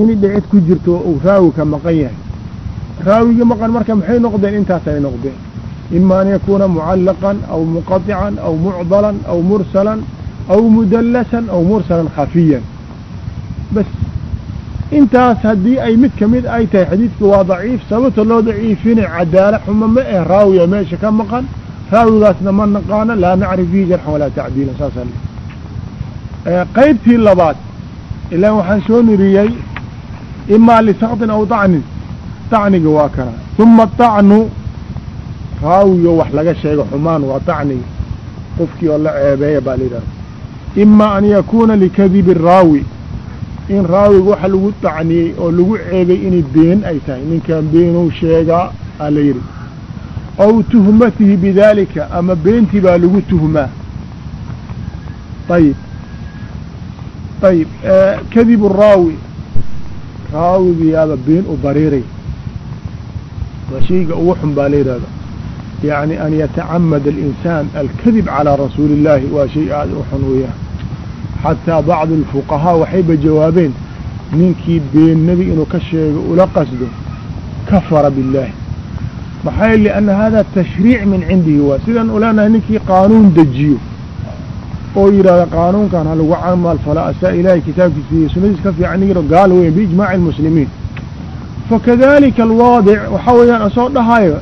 inay dhicid ku jirto uu raawi ka maqan yahay. Raawigi maqan marka maxay noqdeen? Intaasay noqdeen. Ima an yakuuna mucallaqan aw muqaطican aw mucdalan aw mursalan aw mudallasan aw mursalan khafiyan. Bas intaas haddii ay mid ka mid ay tahay xadiidka waa daciif sababta loo daciifina cadaala xuma ma eh raawiya meesha ka maqan raawigaasna ma naqaano laa nacrif fihi jarxan walaa tacdiilan saasa qaybtii labaad ilaan waxaan soo niriyey imaa lisaktin aw dacnin dacniga waa kana uma dacnu raawigo wax laga sheego xumaan waa dacniga qofkii oo la ceebeeya baa la yidhahda ima an yakuuna likadibi raawi in raawiga waxa lagu dacniyey oo lagu ceebay inay been ay tahay ninkan beenuu sheegaa aa la yidhi aw tuhmatihi bidaalika ama beentii baa lagu tuhmaa ayib ayib kadibu raawi raawigiyaaba been u bariiray. Waa shayga ugu xun baa la yidhahda yacni an yatacamad alinsaan alkadib calaa rasuuli illaahi waa shay aada u xun weeyaan. Xataa bacdu alfuqahaa waxayba jawaabeen ninkii been nebiga inuu ka sheego ula qasdo kafara billaahi. Maxaa yeele ana hada tashriic min cindihi waa sidaan u ninkii qaanuun dejiyo oo yidhahda qaanuunkan ha lagu camal fala asaa ilaahay kitaabkiisa iyo sunadiis ka fiican yiro gaal weyn biijmaaci اlmuslimiin fakadalika alwaadic waxaa weeyaan asoo dhahayo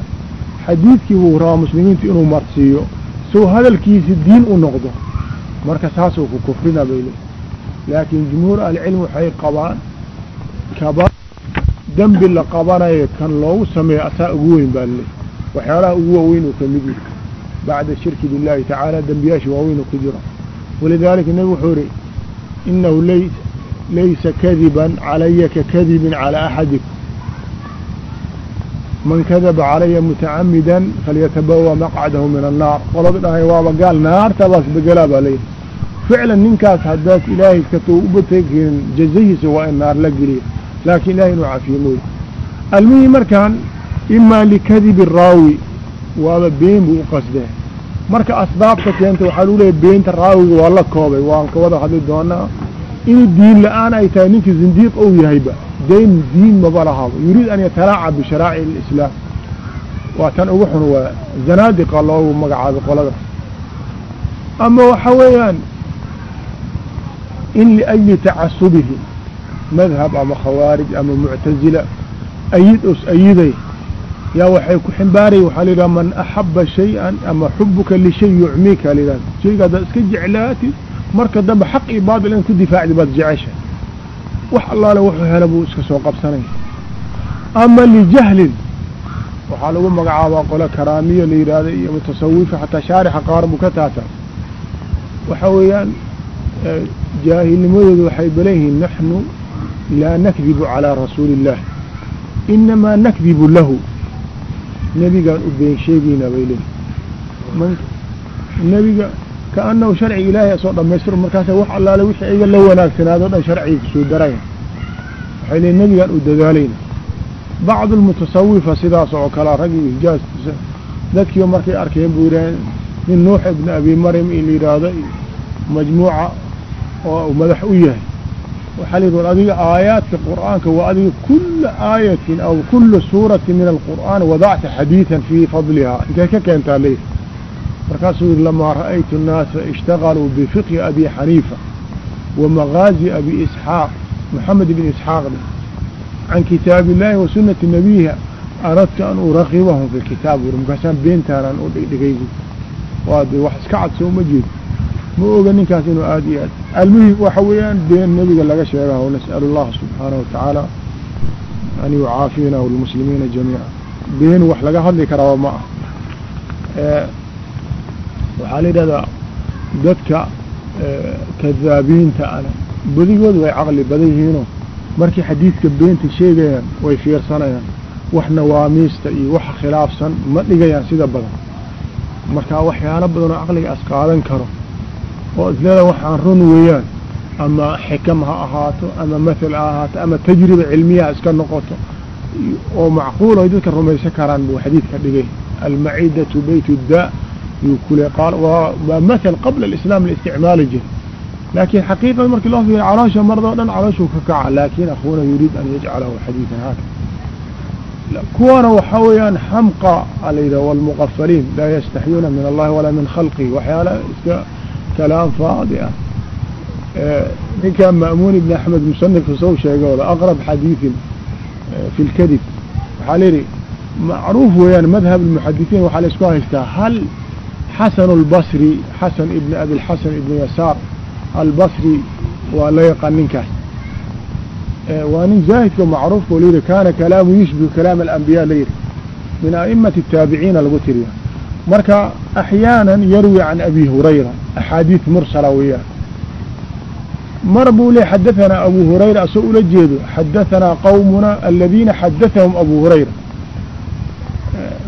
xadiidkii buu rabaa muslimiintu inuu marsiiyo sow hadalkiisi diin u noqdo. Marka saasuu ku kufrina bay le laakiin jumhuur ahlicilmi waxay qabaan kaba dembi la qabanayo kan loogu sameeyo asaa ugu weyn baa lale waxyaalaha ugu waaweyn uu ka mid yahi bacda shirki biاllahi tacaala dembiyaasha waaweyn uu ku jiro walidaalika nebigu wuxuu yihi inahu l laysa kadiban calaya kakadibin calى axadikum man kadaba calaya mutacamidan falyatabawa maqcadahu min annaar qolada dhahay waaba gaal naartabaas begelaa baa layidhi ficlan ninkaas haddaas ilaahay katou ubateegin jazahiisa waa in naar la geliya laakiin ilahay inuu cafiyo mooye almihii markaan imaa likadibi raawi waaba been buu u qasdee marka asbaabta keenta waxaa lagu leeya beenta raawiga waa la koobay. Waan ka wada hadli doonaa inuu diin la'aan ay tahay ninkii zindiiq ou yahayba. Dayn diin maba lahaaba yuriid an yatalaaca bisharaa'ic alislaam waa tan ugu xun waa zanaadiqa loogu magacaabay qolada. Ama waxa weeyaan in liajli tacasubihi madhab ama khawaarij ama muctazila ayid os ayiday yaa waxay ku ximbaaraya waxaa la yidhaha man axaba shay-an ama xubuka lishay yucmika la yidhahda shayga haddaad iska jeclaatid marka dambe xaq iyo baatil in ku difaacdi baad jecesha wax allaale wuxuu hela buu iska soo qabsanaya ama lijahlin waxaa lagu magacaabaa qole karaamiya la yidhaahda iyo mutasawifa xataa shaarixa qaar buu ka taata waxa weeyaan jaahilnimadooda waxay baleyihiin naxnu laa nakdibu calىa rasuuli اllah inamaa nakdibu lahu nebigaan u been sheegaynaa bay leeyihiin nebiga kaanahu sharciga ilaahay asoo dhamaystiro markaasa wax allaale wixii iga la wanaagsanaado dhan sharciga ku soo daraya waxay leeyiin nebigaan u dadaalayna bacdu sidaas oo kalea raggii hijaaz dadkiiba markay arkeen buu yidhaheen nin nuux ibna abi maryam in la yidhaahdo majmuuca oo madax u yahay waxaa la yidhi war adiga aayaadka qur'aanka waa adiga kula aayatin aw kula suurati min alqur'aan wadacta xadiidan fii fadlihaa intay ka keentaa leeyihi markaasuu yihi lamaa ra'aytu الnaasa ishtagaluu bifiqhi abi xaniifa wa magaazi abi isxaaq moxamed ibn isxaaqne can kitaabi illaahi wa sunati nabiyiha aradtu an uraqibahum fi kitaab markaasaan beentaanaan u dhigdhigay waa de wax iska cad soo ma jeedo ma oga ninkaas inuu aada iyo aad. Almuhim waxa weeyaan been nebiga laga sheegaha nas'al اllaha subxaanaه watacaala an yucaafiyana wlmuslimiina jamiica. Been wax laga hadli karaaba ma ah waxaa la yidhahdaa dadka kadaabiinta ana badigood way caqli badan yihiinoo markay xadiidka beenta sheegayaan way fiirsanayaan. Wax nawaamiista iyo waxa khilaafsan ma dhigayaan sida badan. Marka waxyaalo badan oo caqliga as qaadan karo oo isleeda waxaan run weeyaan ama xikam ha ahaato ama mathal ha ahaato ama tajriba cilmiyaha iska noqoto oo macquul ay dadka rumaysan karaan buu xadiidka dhigay. Almacidatu bayt da yuu kule waa mathal qabla alislaam la isticmaali jira laakiin xaqiiqada markii loo fiiriyo caloosha mardoo dhan calooshuu ka kaca laakin akhuuna yuriid an yajcalahu xadiidan haaka kuwana waxaa weeyaan xamqa a la yidhah walmuqafaliin laa yastaxyuuna min allahi walaa min khalqihi waxyaala iska kalaam faadi ah ninkan ma'muun ibn axmed musanifka soo sheegooda aqrab xadiidin fi lkadib waxaa la yidhi macruuf weeyaan madhab almuxadisiin waxaa la isku haystaa hal xasan اlbasri xasan ibn abi lxasan ibn yasaar albasri waa la yaqaan ninkaas waa nin zaahidka macruufka o layidhi kaana kalaamu yushbihu kalaam alambiya la yidhi min a'imati الtaabiciina lagu tiriya marka axyaana yarwi can abi hurayra axaadiid mursala weeyaan mar buu le xadaثanaa abu hurayra asoo ula jeedo xadaثanaa qowmuna aladiina xadaثahum abu hurayra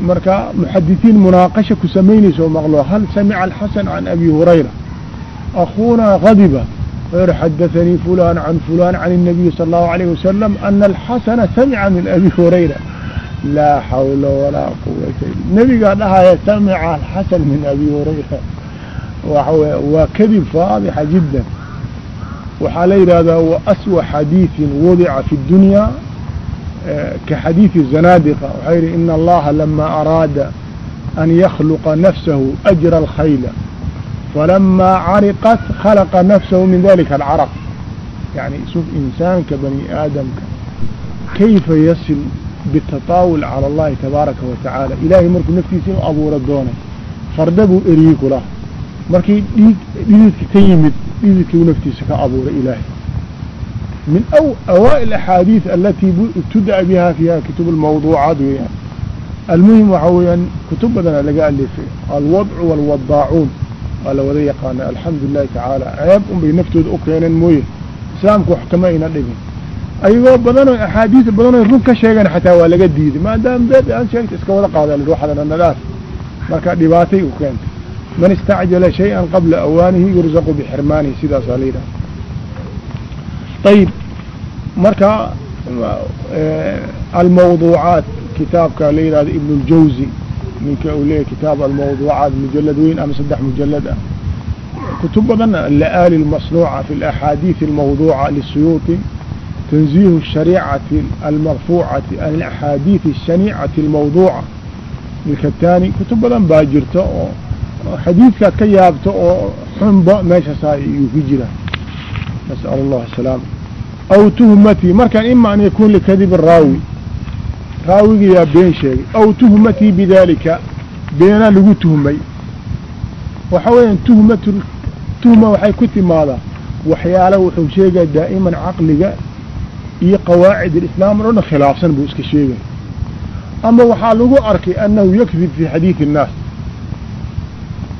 marka muxadisiin munaaqasha ku samaynaysa oo maqlo hal samica alxasan can abi hurayra akuunaa gadiba غير حدثني فلان عن فلان عن النبي صلى الله عليه وسلم أن الحسن سمع من أبي هريرة لا حول ولا قوة نبي قال لها سمع الحسن من أبي هريرة وكذب فاضح جدا وحالي هذا هو أسوأ حديث وضع في الدنيا كحديث الزنادقة وحير إن الله لما أراد أن يخلق نفسه أجر الخيل فلما عرقت خلق نفسه من ذلك العرق يعني شوف إنسان bitaطaawul cala اllahi tabaaraka wa tacaala ilaahay markuu naftiisa inu abuuro doonay farda buu eryi ku markii dhiig dhididka ka yimid dhididkuu naftiisa ka abuuray ilaahay min awaa'il axaadiid alatii ibtudaa bihaa fiiha kitub almawduucaad weeyaan almuhim waxaa weeyaan kutub badanaa laga alifay alwadcu walwadaacuun waa la wada yaqaana alxamdu lilahi tacaala ceeb un naftooda u keeneen mooye islaamku wax kama ayna dhigin ayagoo badanoo axaadiis badanoo run ka sheegan xataa waa laga diiday maadaama beed aan sheegta iska wada qaada waxdana nadaas marka dhibaatay u keentay man istacjala shayئa qabla awaanihi yurzaqu bixirmaanihi sidaasaa la yidhaha ayib marka almawduucaat kitaabka la yidhahdo ibn اljawzi ninka uu leeyahy kitaab almawduucaat mujalad weyn ama saddex mujalad ah kutub badan alaali اlmasnuuca fi اlaxaadiiث اlmawduuca lisuyuuطi tanziih الshariicati almarfuucati an alaxaadiiث الshaniicati اlmawduuca milkatani kutub badan baa jirta oo xadiidkaad ka yaabto oo xunba meeshaasaa yuu ku jira nasأl اllah asalaam aw tuhmatii markan ima an yakun likadib raawi raawigayaa been sheegay aw tuhmatii bidalika beenaa lagu tuhmay waxa weeyaan tuhmatu tuhma waxay ku timaadaa waxyaala wuxuu sheegaya daa'iman caqliga iyo qawaacid alislaam o dhan khilaafsan buu iska sheegaya ama waxaa lagu arkay annahu yakdib fi xadiidi الnaas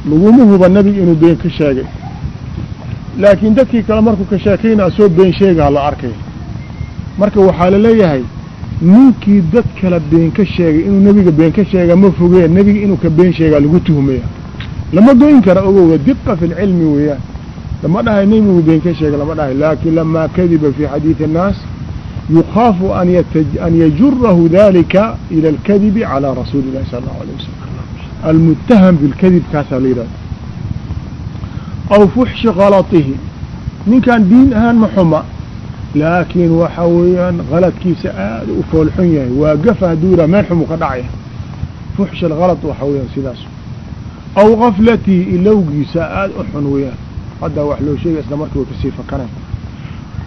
laguma huba nebiga inuu been ka sheegay laakiin dadkii kale markuu ka sheekayna asoo been sheegaa la arkay marka waxaa la leeyahay ninkii dad kale been ka sheegay inuu nebiga been ka sheega ma fogeen nebiga inuu ka been sheegaa lagu tuhmaya lama goyn kara ogowa diqa fi lcilmi weeyaan lama dhahay nebigu been ka sheega lama dhahay laakin lamaa kadiba fi xadiidi الnaas yukaafu an yajurahu dalika ila اlkadibi calى rasuuli اlahi sala اllahu alيه wasalam almutaham bilkadib kaasaa la yidhahda aw fuxshi kalatihi ninkan diin ahaan ma xuma laakiin waxa weeyaan kaladkiisa aada u foolxun yahay waa gafa hadduu yidhaha meel xumu ka dhacaya fuxshi alkalad waxa weeyaan sidaas aw gaflatii ilowgiisa aada u xun weeyaan hadda wax loo sheegay isla markii way kasii fakanay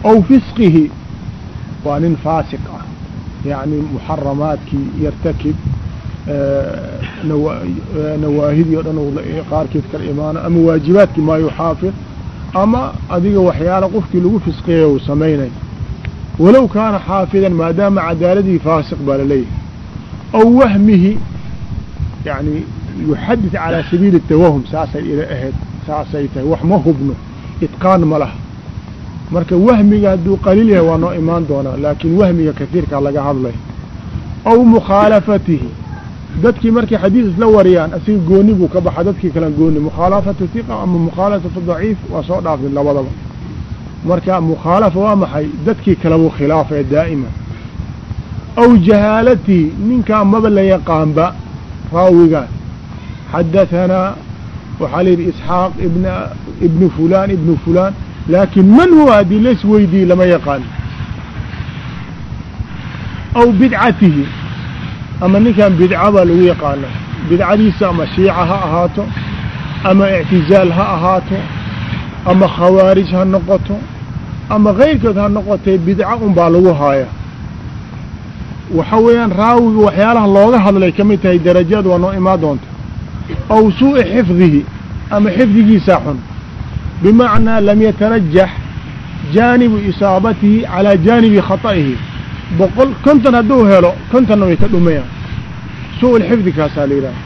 aw fisqihi waa nin faasiq ah yacni muxaramaadkii yartakib nawaahidii o dhan qaarkeed kala imaano ama waajibaadkii maa yuxaafid ama adiga waxyaala qofkii lagu fisqiya uu samaynay. Walow kaana xaafidan maadaama cadaaladii faasiq baa la leeyahay aw wahmihi yani yuxadid calaa sabiili tawahum saasay ila ahayd saasay tahay wax ma hubno itqaan ma laha marka wahmiga hadduu qaliil yahay waa noo imaan doonaa laakiin wahmiga kasiirkaa laga hadlay. Aw mukhaalafatihi. Dadkii markay xadiis isla wariyaan asiga gooni buu ka baxa dadkii kale gooni mukhaalafatu hiqa ama mukhaalafatu daciif waa soo dhaafin labadaba. Marka mukhaalafa waa maxay? Dadkii kale buu khilaafaya daa'ima. Aw jahaalatihi ninkaa maba la yaqaanba raawiga. Xadahanaa waxaa layidhi isxaaq ibn ibnu fulaan ibnu fulaan laakiin man huwa haddii lays weydiiye lama yaqaan aw bidcatihi ama ninkan bidca baa lagu yaqaana bidcadiisa ama shiica ha ahaato ama ictizaal ha ahaato ama khawaarij ha noqoto ama kayrkood ha noqotee bidca un baa lagu haaya waxa weeyaan raawiga waxyaalaha looga hadlay ka mid tahay darajaad waa noo imaan doonta aw suu'i xifdihi ama xifdigiisaa xun bimacnaa lam yatarajax jaanibu isaabatihi calaa jaanibi khata'ihi boqol konton hadduu helo kontonna way ka dhumayaan suu'ulxifdi kaasaa la yidhaha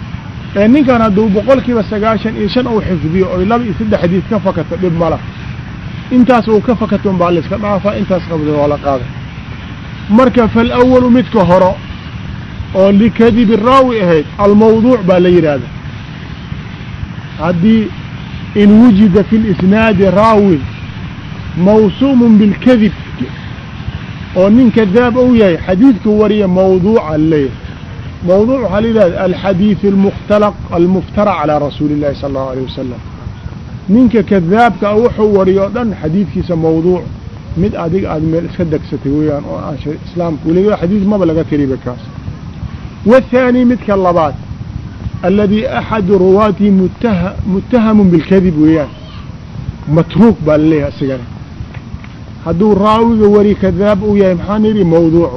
ee ninkan hadduu boqol kiiba sagaashan iyo shan uu xifdiyo oy laba iyo saddex xadiis ka fakato dhib mala intaas uu ka fakato un baa la iska dhaafaa intaas qabda waa la qaaday marka faalawalu midka horo oo likadibi raawi ahayd almawduuc baa la yidhaahda haddii in wujida fi lisnaadi raawin mawsuumun bilkadib oo nin kadaab ou yahay xadiidka wariya mawduuca leeyahay mawduuc waxaa la yidhahda alxadiid almukhtalaq almuftara calaa rasuuli illahi sala allahu alayh wasalam ninka kadaabka wuxuu wariyo o dhan xadiidkiisa mawduuc mid adiga aada meel iska degsatay weeyaan oo aan islaamka weliba xadiid maba laga tiriba kaas waathaani midka labaad alladii axadu ruwaatihi mutaha muttahamun bilkadib weeyaan matruuk baa la leeyahay isigana hadduu raawiga wari kadaab uu yahay maxaan yidhi mawduuc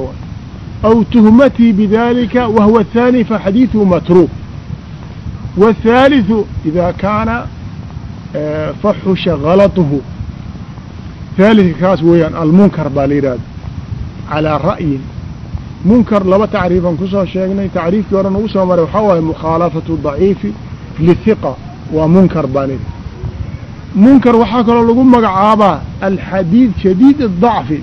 aw tuhmatii bidalika wahuwa athaani faxadiiduhu matruuk waathaalitثu ida kaana faxusha galatuhu haalidka kaas weeyaan almunkar baa la yidhahda calaa ra'yin munkar laba tacriifan kusoo sheegnay tacriifkii hore nagu soo maray waxaa waaye mukhaalafatu daciifi lihiqa waa munkar baan idhi munkar waxaa kaloo lagu magacaabaa alxadiid shadiid الضacfi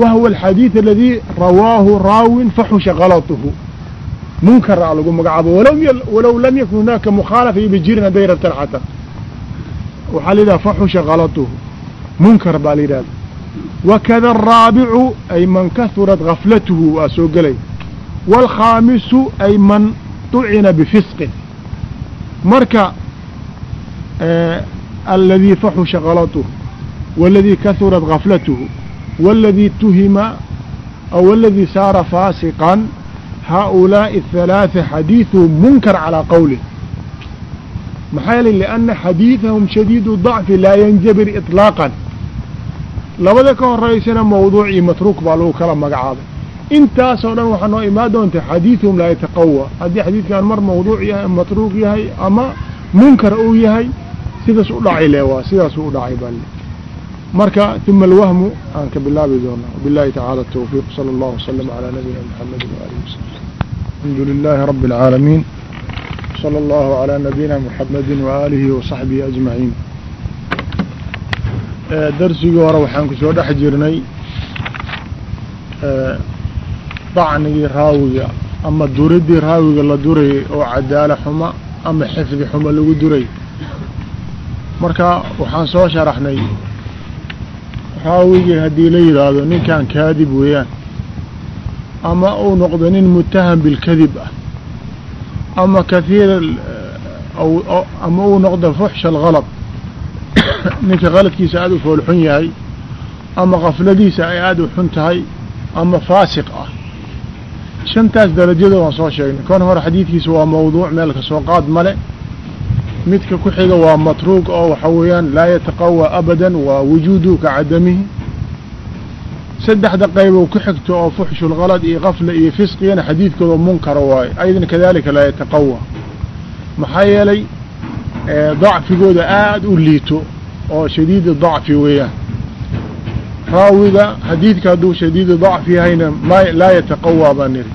wa huwa alxadiid aladii rawaahu raawin faxusha galatuhu munkar a lagu magacaaba walow lam yakun hunaaka mukhaalafa iyo bijirin hadday rabtaan xataa waxaa la yidhaha faxusha galatuhu munkar baa la yidhahda wakada araabicu ay man kahurat gaflatuhu waa soo gelay waalkhaamisu ay man ducina bifisqin marka aladii faxusha galatuhu waladii kahurat gaflatuhu waladii tuhima aw aladii saara faasiqan haaulaaءi الثalaaثa xadiiثuhum munkar calىa qowlih maxaa yeelay lianna xadiidahum shadiidu ضacfi laa yanjabir iطlaaqan labada ka horaysana mawduuc matruuk baa lagu kala magacaabay. Intaasoo dhan waxaa noo imaan doonta xadiiduhum laa yataqawa haddii xadiidkan mar mawduuc yahay matruuq yahay ama munkar uu yahay sidaas u dhacay le waa sidaasuu u dhacay baale marka uma alwahmu aan ka bilaabi doonaa. Wbillahi tacaala atawfiiq sala allahu wasalam calaa nabiyina maxamedin waaalihi wasalam alxamdu lilaahi rabbi اlcaalamiin salى allahu calaa nabiyina muxamedi waaalihi wasaxbihi ajmaciin darsigii hore waxaan ku soo dhex jirnay dacnigii raawiga ama duridii raawiga la durayay oo cadaalo xuma ama xifdi xuma lagu duray. Marka waxaan soo sharaxnay raawigii haddii la yidhaahdo ninkan kaadib weeyaan ama uu noqdo nin mutaham bilkadib ah ama kathiir ama uu noqdo fuxsha algalad ninka qaladkiisa aada u foolxun yahay ama kafladiisa ay aada u xun tahay ama faasiq ah. Shantaas darajada waan soo sheegnay. Kon hore xadiidkiisa waa mawduuc meel ka soo qaad male midka ku xiga waa matruuq oo waxa weeyaan laa yataqawى abada waa wujuuduhu ka cadamihi. Saddexda qaybo ku xigto oo fuxshu lgalad iyo kafla iyo fisqigana xadiidkooda munkara waayo aydan kadalika laa yataqawى maxaa yeelay dacfigooda aada u liito oo shadiid dacfi weeyaan. Raawiga xadiidka hadduu shadiid dacfi yahayna ma laa yataqawى baan niri.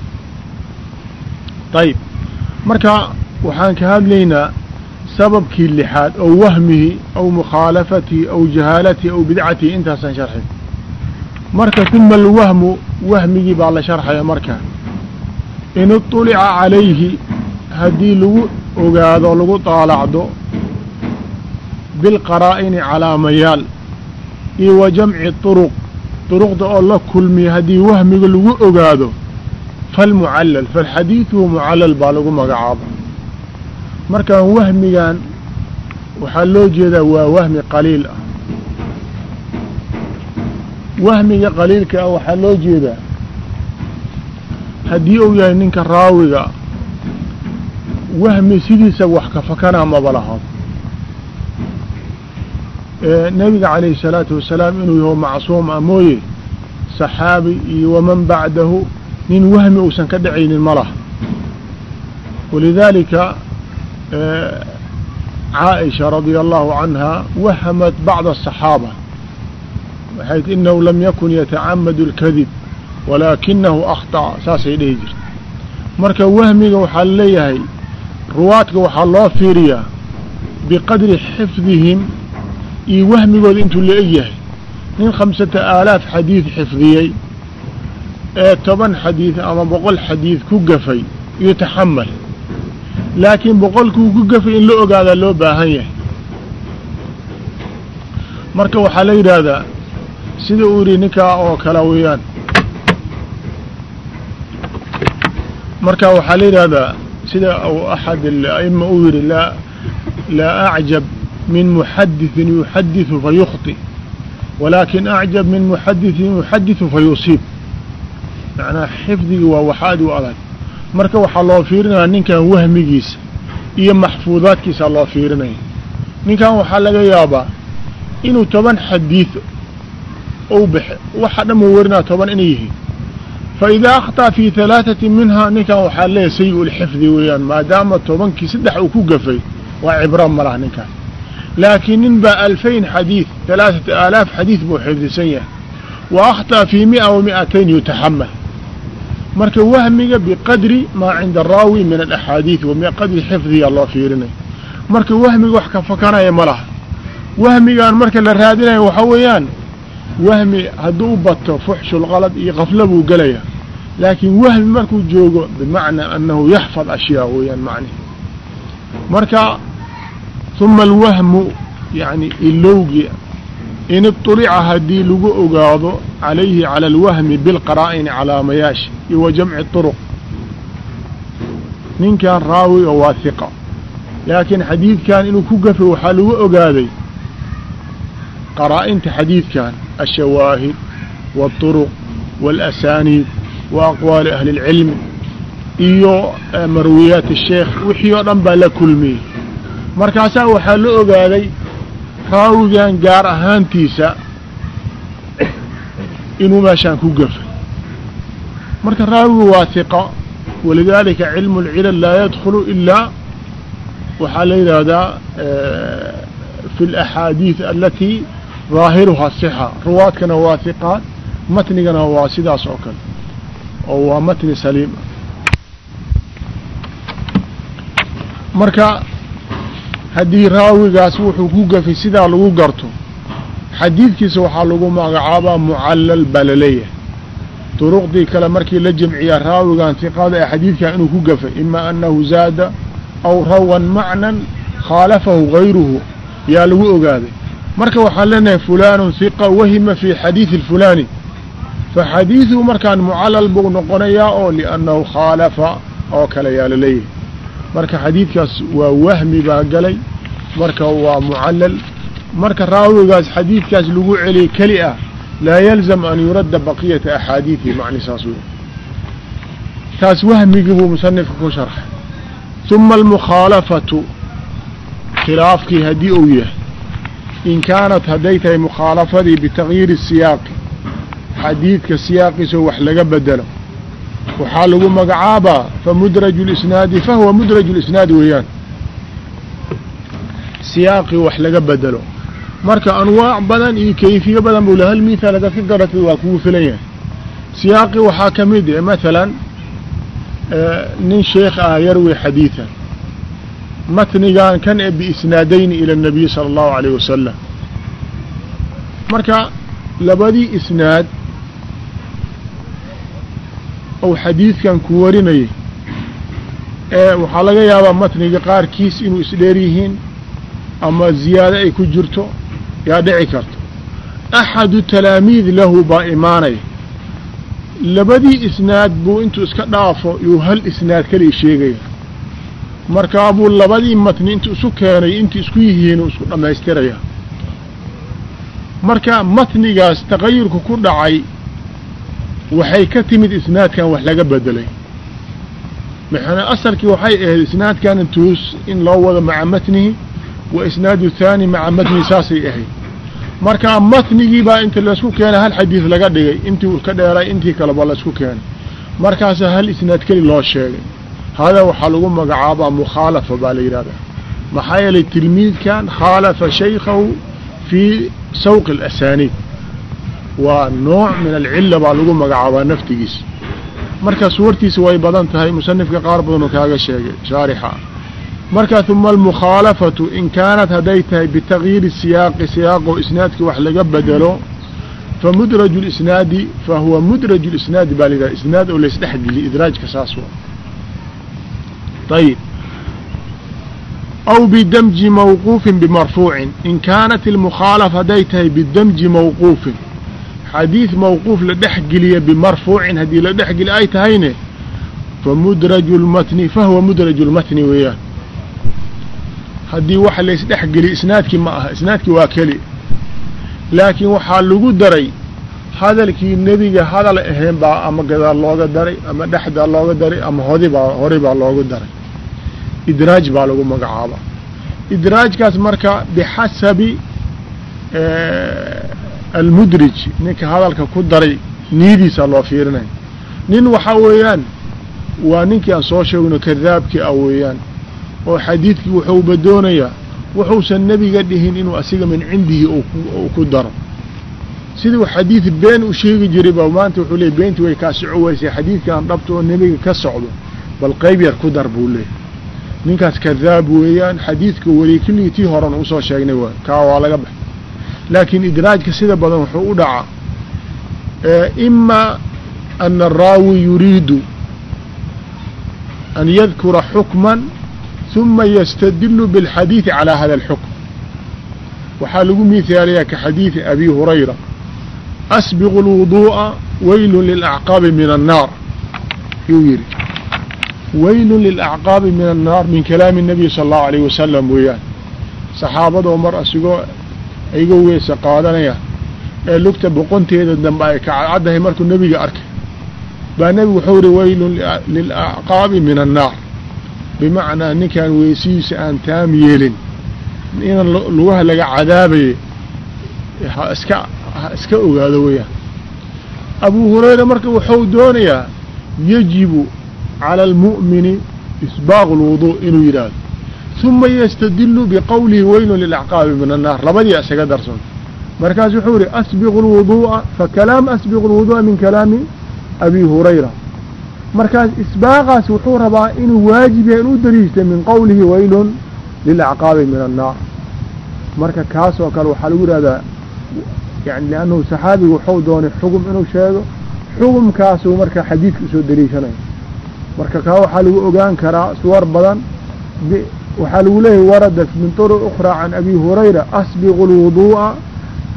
Ayb marka waxaan ka hadlaynaa sababkii lixaad ow wahmihi aw mukhaalafatihi aw jahaalatihi aw bidcatihi intaasaan sharxin. Marka uma alwahmu wahmigii baa la sharxaya marka. In iطulica calayhi haddii lagu ogaado lagu daalacdo bilqaraa'ini calaamayaal iyo wa jamci طuruq duruqda oo la kulmiya haddii wahmiga lagu ogaado falmucallal falxadiiثu mucallal baa lagu magacaaba markaan wahmigan waxaa loo jeedaa waa wahmi qaliil ah wahmiga qaliilka ah waxaa loo jeedaa haddii uu yahay ninka raawiga wahmi sidiisa wax ka fakanaa maba laha nebiga calayhi salaatu wasalaam inuu yaho macsuum a mooye saxaabi iyo waman bacdahu nin wahmi uusan ka dhacaynin ma laha. Walidaalika caaisha radia allahu canha wahamat bacda asaxaaba waxayt inahu lam yakun yatacamadu اlkadib walaakinahu akhطa'a saasay dhehi jirta marka wahmiga waxaa la leeyahay ruwaadka waxaa loo fiiriyaa biqadri xifdihim iyo wahmigooda intuu la eg yahay nin khamsata aalaaf xadiid xifdiyey ee toban xadiid ama boqol xadiid ku gafay yutaxamal laakiin boqolkuu ku gafay in la ogaadaa loo baahan yahay. Marka waxaa la yidhaahdaa sida uu yidhi ninkaa oo kale weeyaan. Marka waxaa la yidhaahdaa sida axad aima uu yidhi laa laa acjab min muxadithin yuxadiثu fayukhطi walaakin acjab min muxadithin yuxadiثu fayusiib macnaa xifdigii waa waxaad u adag marka waxaa loo fiirinaya ninkan wahmigiisa iyo maxfuudaadkiisa loo fiirinaya ninkan waxaa laga yaabaa inuu toban xadiid ou baxe waxa dhan u warinaa toban inay yihiin faidaa akhطأ fii halaaثati minhaa ninkan waxaa leeyahy sayi lxifdi weeyaan maadaama tobankii saddex uu ku gafay waa cibro ma laha ninkaan laakiin nin baa alfayn xadiid halaaثata aalaaf xadiid buu xifdisan yahay wa akhطأ fii miئa wa miئatayn yutaxamal marka wahmiga biqadri maa cinda araawi min alaxaadiid wa biqadri xifdiga loo fiirinay marka wahmiga wax ka fakanaya ma laha wahmigaan marka la raadinayo waxaa weeyaan wahmi hadduu u bato fuxshulqalad iyo kafla buu gelaya laakiin wahmi markuu joogo bimacnaa annahu yaxfad ashyaa weeyaan macnihi marka huma alwahmu yani ilowgi in iطulica haddii lagu ogaado calayhi cala alwahmi bilqaraa'ini calaamayaasha iyo wa jamci طuruq ninkan raawi oo waa hiqa laakiin xadiidkan inuu ku gafay waxaa lagu ogaaday qaraa'inta xadiidkan الشhواahد والطرق والأسانيد وأqوال أهل العلم iyo marwiyaaت الشheekh wixii oo dhan baa la kulmiyey markaasaa waxaa la ogaaday raawigan gaar ahaantiisa inuu meeshaan ku gafay marka raawigu waa hiqa walidaalika cilmu اlcilal laa yadkulu ilaa waxaa la yidhaahdaa fi اlaxaadiid alatii daahiruha sixa. Ruwaadkana waa hiqaat matnigana waa sidaas oo kale oo waa matni saliim. Marka haddii raawigaas wuxuu ku gafay sidaa lagu garto xadiidkiisa waxaa lagu magacaabaa mucallal baa la leeyahay duruqdii kale markii la jamciyaa raawigan hiqada ee xadiidkan inuu ku gafay ima anahu zaada aw rawan macnan khaalafahu gayruhu yaa lagu ogaaday. Marka waxaan leenahay fulaanu hiqa wahima fii xadiidi fulani faxadiiduhu markaan mucallal buu noqonayaa oo liannahu khaalafa oo kale yaa la leeyahay marka xadiidkaas waa wahmi baa galay marka waa mucallal. Marka raawigaas xadiidkaas lagu celiy keli ah laa yalzam an yuradda baqiyata axaadiidihi macni saas wey taas wahmigii buu musanifka ku sharxay. Uma almukhaalafatu khilaafkii haddii uu yahay in kaanat hadday tahay mukhaalafadii bitagyiiri siyaaqi xadiidka siyaaqiisoo wax laga bedelo waxaa lagu magacaabaa famudraju lisnaadi fahuwa mudraju lisnaadi weeyaan siyaaqii wax laga bedelo marka anwaac badan iyo kayfiye badan buu hal mithaal hadaad ka garatid waa kugu filan yahay siyaaqii waxaa ka mid eh mathalan nin sheekh ah yarwi xadiidan matnigan kan e biisnaadayni ila الnabiy salى اllahu عalيه wasalam marka labadii isnaad ou xadiidkan ku warinayay ee waxaa laga yaabaa matniga qaarkiis inuu isdheer yihiin ama ziyaado ay ku jirto yaa dhici karto. Axadu talaamiid lahu baa imaanaya. Labadii isnaad buu intuu iska dhaafo yuu hal isnaad kaliya sheegaya. Markaa buu labadii matni intu isu keenay intii isku yihiinuu isku dhammaystiraya. Marka matnigaas tagayurka ku dhacay waxay ka timid isnaadkan wax laga bedelay. Maxana asalkii waxay ahayd isnaadkan tuus in loo wado maca matnihi wa isnaadu thaani maca matnihi saasay ahayd. Marka matnigii baa inta laysku keenay hal xadiis laga dhigay intii ka dheeray intii kaleba laysku keenay. Markaasa hal isnaad keli loo sheegay. Hada waxaa lagu magacaabaa mukhaalafa baa la yidhahdaa maxaa yeelay tilmiidkan khaalafa shaykahu fii sawqi اlasaniid waa nooc min alcila baa lagu magacaabaa naftigiisa marka suwartiisa way badan tahay musanifka qaar badanoo kaaga sheegay shaarixa. Marka huma almukhaalafatu in kaanat hadday tahay bitagyiiri siyaaqi siyaaqo isnaadka wax laga bedelo famudraju lisnaadi fahuwa mudraju lisnaadi baa la yidhaha isnaad oo laysdhexgeliy idraajka saas wa ayib aw bidamji mawquufin bimarfuucin. In kaanat ilmukhaalafa hadday tahay bidamji mawquufin xadiid mawquuf la dhex geliya bimarfuucin haddii la dhex geli ay tahayne famudraju lmatni fahuwa mudraju lmatni weeyaan. Haddii waxa laysdhex geliy isnaadkii ma aha isnaadkii waa keli. Laakiin waxaa lagu daray hadalkii nebiga hadal ahayn baa ama gadaal looga daray ama dhexdaa looga daray ama hodi baa hori baa looga daray. Idraaj baa lagu magacaaba. Idraajkaas marka bixasabi almudrij ninka hadalka ku daray niyadiisa loo fiirinaya nin waxaa weeyaan waa ninkii aan soo sheegno kadaabkii ah weeyaan oo xadiidkii wuxuuba doonayaa wuxuusan nebiga dhihin inuu asiga min cindihi uu ku daro. Siduu xadiid been u sheegi jiray ba maanta wuxuu leeyay beentii way kaa soco weysay xadiidkaan dhabta oo nebiga ka socdo bal qayb yar ku dar buu leeyay ninkaas kadaab weeyaan xadiidka weli tii horan u soo sheegnay waay kaa waa laga baxay laakiin idraajka sida badan wuxuu u dhacaa ima ana araawi yuriidu an yadkura xukman ثuma ystadilu bاlxadiiثi calى hada اlxukm waxaa lagu mihaalayaa ka xadiiثi abi hurayra asbiqu اlwuduءa weylu lilacqaabi min الnaar yuu yihi weylu lilacqaabi min الnaar min kalaami الnabiy salى الlahu عalيه wasalam weeyaan saxaabadoo mar asigoo ayagoo weesa qaadanaya ee lugta boqonteeda dambe ay kacadcaddahay markuu nebiga arkay. Baa nebigu wuxuu yihi weylun lilacqaabi min annaar bimacnaa ninkan weysihiisa aan taam yeelin inan lugaha laga cadaabaye ha iska ha iska ogaado weyaan abuu hurayra marka wuxuu doonayaa yajibu cala almu'mini isbaaqu lwudu' inuu yidhaahdo uma ystadilu biqowlihi weylun lilacqaabi min annaar labadii isaga darsan markaas wuxuu yihi asbiqu lwuduu'a fakalaam asbiqu lwuduu'a min kalaami abi hurayra markaas isbaaqaas wuxuu rabaa inuu waajib yahay inuu dariishtay min qowlihi weylun lilacqaabi min annaar marka kaas oo kale waxaa lagu yihahdaa yani liannahu saxaabigu wuxuu doonay xugum inuu sheego xugumkaasuu marka xadiidka u soo dariishanaya marka kaa waxaa lagu ogaan karaa suwar badan waxaa lagu leeyahy waradat min turuq ukraa can abi hurayra asbiqu اlwuduءa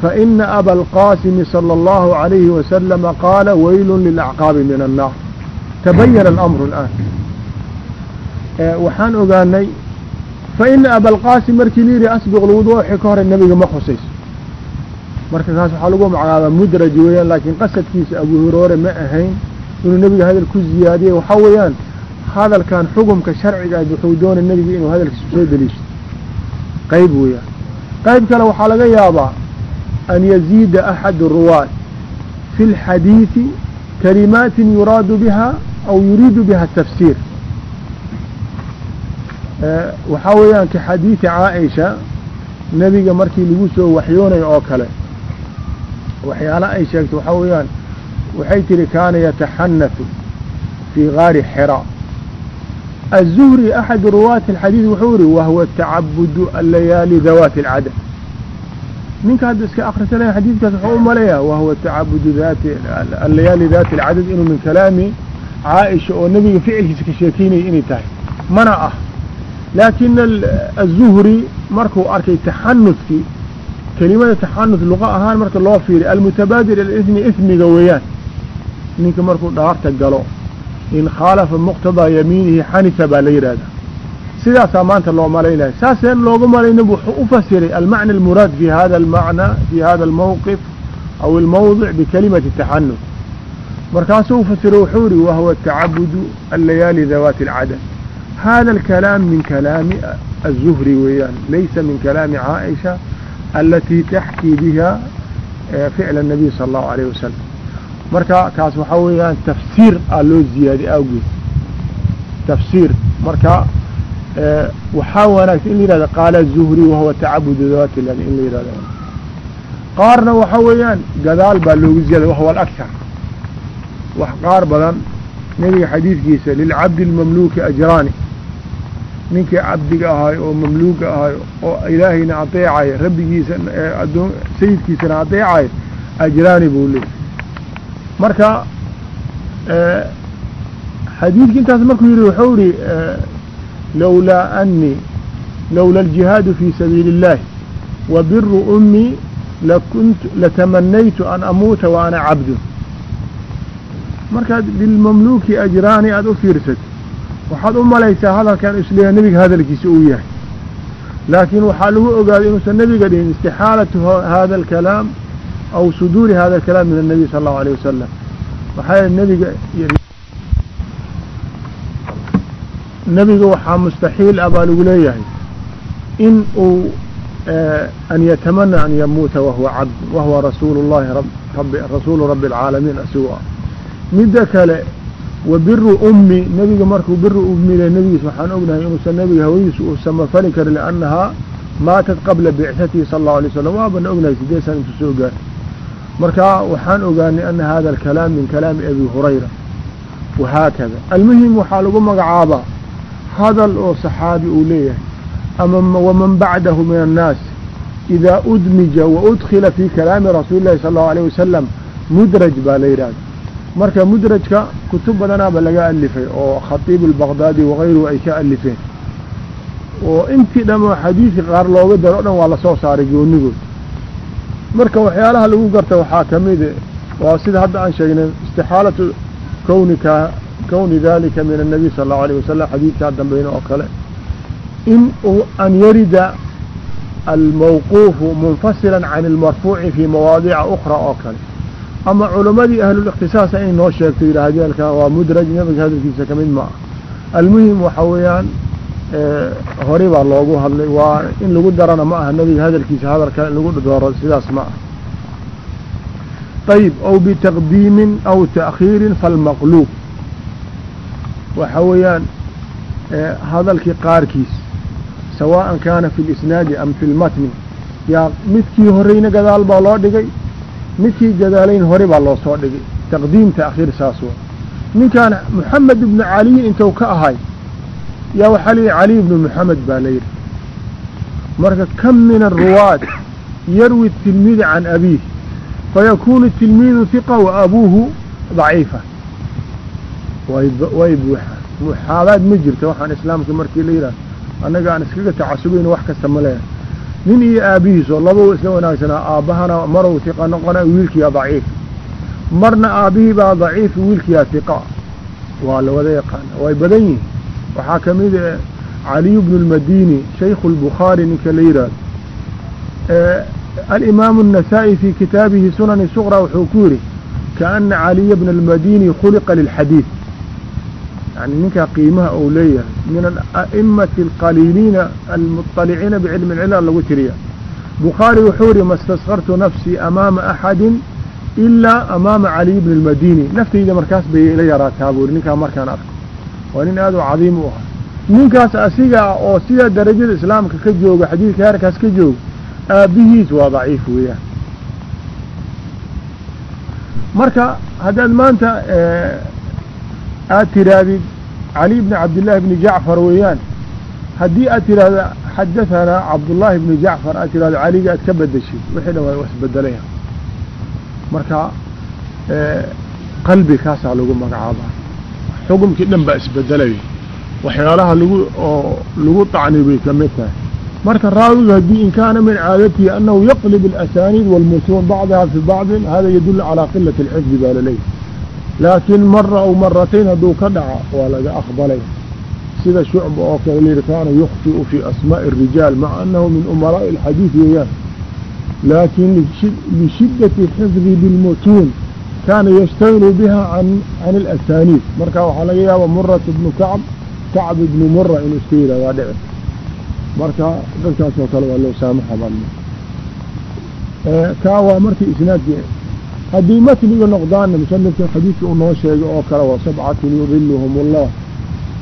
faina aba alqaasimi salى اllahu عalayhi wasalama qaala weylun lilacqaabi min annaar tabayana alamru اlآan waxaan ogaanay faina abalqaasim markii la yidhi asbiq lwudu waxay ka hore nebiga ma khusayso marka kaas waxaa lagu magacaabaa mudraj weeyaan laakiin qasadkiisa abu hureere ma ahayn inuu nebiga hadal ku ziyaadiyey waxaa weeyaan hadalkan xugumka sharciga wuxuu doonay nebiga inuu hadalkiisa soo deliisho qayb weeyaan qayb kale waxaa laga yaabaa an yaziida axad ruwaat fi اlxadiiثi kalimaatin yuraadu biha aw yuriidu biha tafsiir. Waxaa weeyaan ka xadiidi caaisha nebiga markii lagu soo waxyoonayo oo kale. Waxyaala ay sheegtay waxaa weeyaan waxay tihi kaana yataxanathu fii gaari xira الزهري أحد رواة الحديث وxuu yihi وهو تacaبد اللياaلي ذawات العدد ninka hadda iska akrisanaya xadiidkaas wuxuu u malaya وهو تacaبد اللياaلي ذات العدد inuu min kalaami caaئشha oo nebiga ficilkiisa ka sheekeynaya inay tahay mana ah laakin الزهري markuu arkay تaxanuثkii kelimada تaxanuث luqa ahaan marka loo fiiriy almutabaadir اlsmi ismiga weeyaan ninka markuu dhaarta galo in khaalafa muqtadaa yamiinihi xanifa baa la yidhahdaa sidaasaa maanta loo malaynaya saaseen looga malaynab wuxuu u fasiray almacna almuraad fi hada almacna fi hada almawqif aw almawdic bikalimati taxanuf markaasuu ufasiray wuxuu yihi wahwa tacabudu allayaali dawaati alcadad hada alkalaam min kalaami الزهري weeyaan laysa min kalaami caaئiشha alati taxkii biha ficl النabiy salى الlahu عalيه wasalam marka kaas waxaa weeyaan tafsiir aa loo ziyaadiye awgeed. Tafsiir. Marka waxaa wanaagsan in la yihahda qaala zuhri wahuwa tacabudu dawaati in la yihahda qaarna waxaa weeyaan gadaal baa loogu ziyaadiya wahuwa alakhar wax qaar badan nebiga xadiidkiisa lilcabdi almamluuki ajraani. Ninkii cabdiga ahaay oo mamluuga ahaay oo ilaahayna adeecay rabbigiisa adoon sayidkiisana adeecay ajraani buu leey marka xadiidki intaas markuu yihi wuxuu yihi lawlaa anii lawla aljihaadu fi sabiili اllahi wa biru umii latamanaytu an amuuta wa ana cabdu. Markaad bilmamluuki ajraani aada u fiirsat waxaad u malaysaa hadalkan is leeyahay nebiga hadalkiisa uu yahay. Laakiin waxaa lagu ogaaday inuusan nebiga dhihin istixaalatu hada alkalaam aw suduuri hada alkalaam min annabiy sala allahu alayh wasalam yeele nebiga nebiga waxaa mustaxiil ah baa lagu leeyahay in uu an yatamana an yamuuta wahuwa cabd wahuwa rasuulu llahi rabbi rasuulu rabbi alcaalamiin asigu ah midda kale wa biru ummi nebiga markuu biru ummile nebigiis waxaan ognahay inuusan nebiga hawadiisa uu samafali karin liannahaa maatat qabla bicatihi sala allahu alay wasalam waabana ognahay sideed sana intuu soo gaar marka waxaan ogaanay ana hada alkalaam min kalaami abi hurayra wahaakada almuhim waxaa lagu magacaabaa hadal oo saxaabi uu leeyahay ama waman bacdahu min annaas idaa udmija wa udkila fi kalaami rasuuli llahi sala allahu alayh wasalam mudraj baa la yidhahda marka mudrajka kutub badanaaba laga alifay oo khatiib albaqdaadi wakayruhu ay ka alifeen. Oo intii dhamo xadiidka qaar looga daro o dhan waa la soo saaray goonigood marka waxyaalaha lagu garta waxaa kamide waa sida hadda aan sheegnay istixaalatu kownika kowni dalika min annabiy sala allahu alayh wasalam xadiidkaa dambeyna oo kale. In an yarida almawquufu munfasila can almarfuuci fi mawaadica ukra oo kale. Ama culammadii ahlulikhtisaasa inay noo sheegto yidhahdeen halkaa waa mudraj nabiga hadalkiisa ka mid ma ah almuhim waxa weeyaan hore baa loogu hadlay. Waa in lagu darana ma aha. Nebiga hadalkiisa hadal lagu dooro sidaas ma ah ayib aw bitaqdiimin aw ta'khiirin falmaqluub. Waxa weeyaan hadalkii qaarkiis sawaaءan kaana fi lisnaadi am fi lmatni yaa midkii horeyna gadaal baa loo dhigay midkii gadaalayn hore baa loo soo dhigay. Taqdiim ta'khiir saas wa ninkaan moxamed ibnu caliyin intuu ka ahay yaa waxaa la yidhi cali ibnu moxamed baa la yidhi. Marka kam min aruwaad yarwi tilmiida can abiih fayakuunu tilmiidu hiqa wa abuuhu daciifa. Way buuxaan muxaabaad ma jirta waxaan islaamka markii la yidhahdo annaga aan iskaga tacasubayno wax kasta ma leeyahay. Nin iyo aabihiis oo labau isla wanaagsanaa aabbahana marow hiqa noqona wiilkiyaa daciif. Marna aabbihii baa daciif wiilkiyaa hiqa waa la wada yaqaana way badan yihiin waxaa ka mid a caliyu bnu lmadini shaykhu lbukhaari ninka la yidhaahdo alimaamu النasaa'i fii kitaabihi sunani suqra wuxuu ku yidhi kaana caliya bna اlmadini khuliqa lilxadiid yani ninkaa qiimaha ou leeyahay min aa'imati alqaliiliina almuطaliciina bicilmi اlcilal lagu tiriya bukhaari wuxuu yihi ma staskartu nafsii amaama axadi ilaa amaama caliy bni اlmadini naftayda markaas bay ila yaraataa buu yihi ninkaa markaan arko waa nin aad u cadiim u ahaa ninkaas asiga ah oo sidaa darajada islaamka ka jooga xadiidka heerkaas ka jooga aabbihiis waa daciif weeyaan. Marka haddaad maanta aad tihaahdid cali bni cabdillaahi bni jacfar weeyaan haddii aad tidhaahdo xadahanaa cabdullaahi bni jacfar aad tidhahdo caliga aad ka bedeshid wixii dhan waa isbedelaya marka qalbi kaasaa lagu magacaabaa xukumkii dhan baa isbedelaya waxyaalaha lagu oo lagu tacni bay ka mid tahay marka raawiga haddii in kaana min caadatihi annahu yaqlib اlasaniid wاlmutuun bacdaha fi bacdin hada yadulu calaa qilati اlxifdi baa laleeyahy laakiin mara aw maratayn hadduu ka dhaca waa laga aqbalaya sida shucba oo kale layidhi kaana yukhti'u fii asmaaءi الrijaal maca annahu min umaraaءi اlxadiid weeyaan laakin lishiddati xifdi bilmutuun kaana yashtagilu biha can اlasaniid marka waxaa laga yaaba murat bnu kacb kacb ibnu mura inuu iska yihahdaa dhici marka dadkaas kale waa loo saamaxa bal kaa waa markii isnaadkii haddii matniga noqdaana musanifka xadiidka uu noo sheegay oo kale waa sabcatun yudiluhum اllah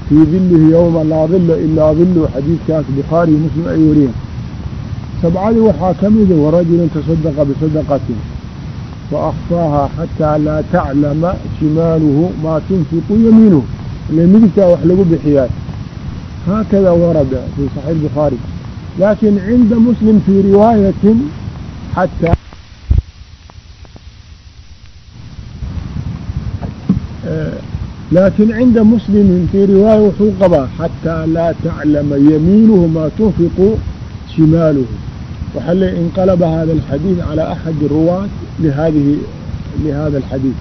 fii dilihi yowma laa dila ilaa dilu xadiidkaas bukhaariyi muslim ay wariyeen sabcadii waxaa ka mida warajulin tasadaqa bisadaqatin faakfaahaa xataa laa taclama shimaaluhu maa tunfiqu yamiinuhu ile midigtaa wax lagu bixiyaa haakada warada fii saxiix bukhaari laakin cinda muslim fii riwaayatin xataa laakin cinda muslimin fii riwaaya wuxuu qabaa xataa laa taclama yamiinuhu maa tunfiqu shimaaluhu waxaa le inqalaba hada alxadiid calaa axadi ruwaat lihadihi lihada alxadiid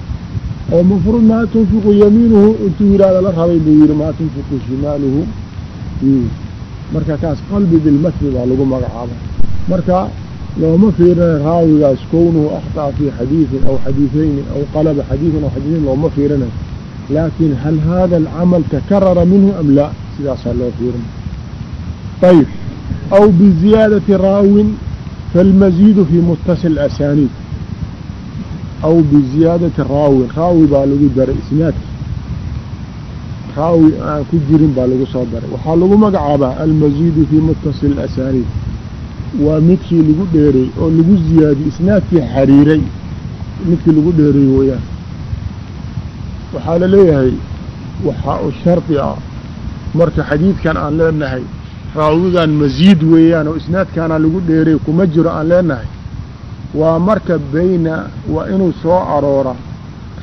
oo mafruud maa tunfiqu yamiinuhu intuu yihahdo la rabay buu yihi maa tunfiqu shimaaluhu marka kaas qalbi bilmatni baa lagu magacaaba marka looma fiirinayo raawigaas kownuhu akhطأa fii xadiiثin aw xadiiثayni aw qalba xadiiثin aw xadiiثayn looma fiirinayo laakin hal hada alcamal takarara minhu am la sidaasaa loo fiirinay ayb aw biziyaadati raawin falmaziidu fii mutasil asaniid aw biziyaadati raawin raawi baa lagu daray isnaadki raawi aan ku jirin baa lagu soo daray waxaa lagu magacaabaa almaziidu fii mutasil asaniid waa midkii lagu dheeray oo lagu ziyaadiyey isnaadkii xariiray midkii lagu dheeray weeyaan waxaa la leeyahay waxaa u shardi ah marka xadiidkan aan leenahay raawigan masiid weeyaan oo isnaadkaana lagu dheeray kuma jiro aan leenahay waa marka bayna waa inuu soo aroora.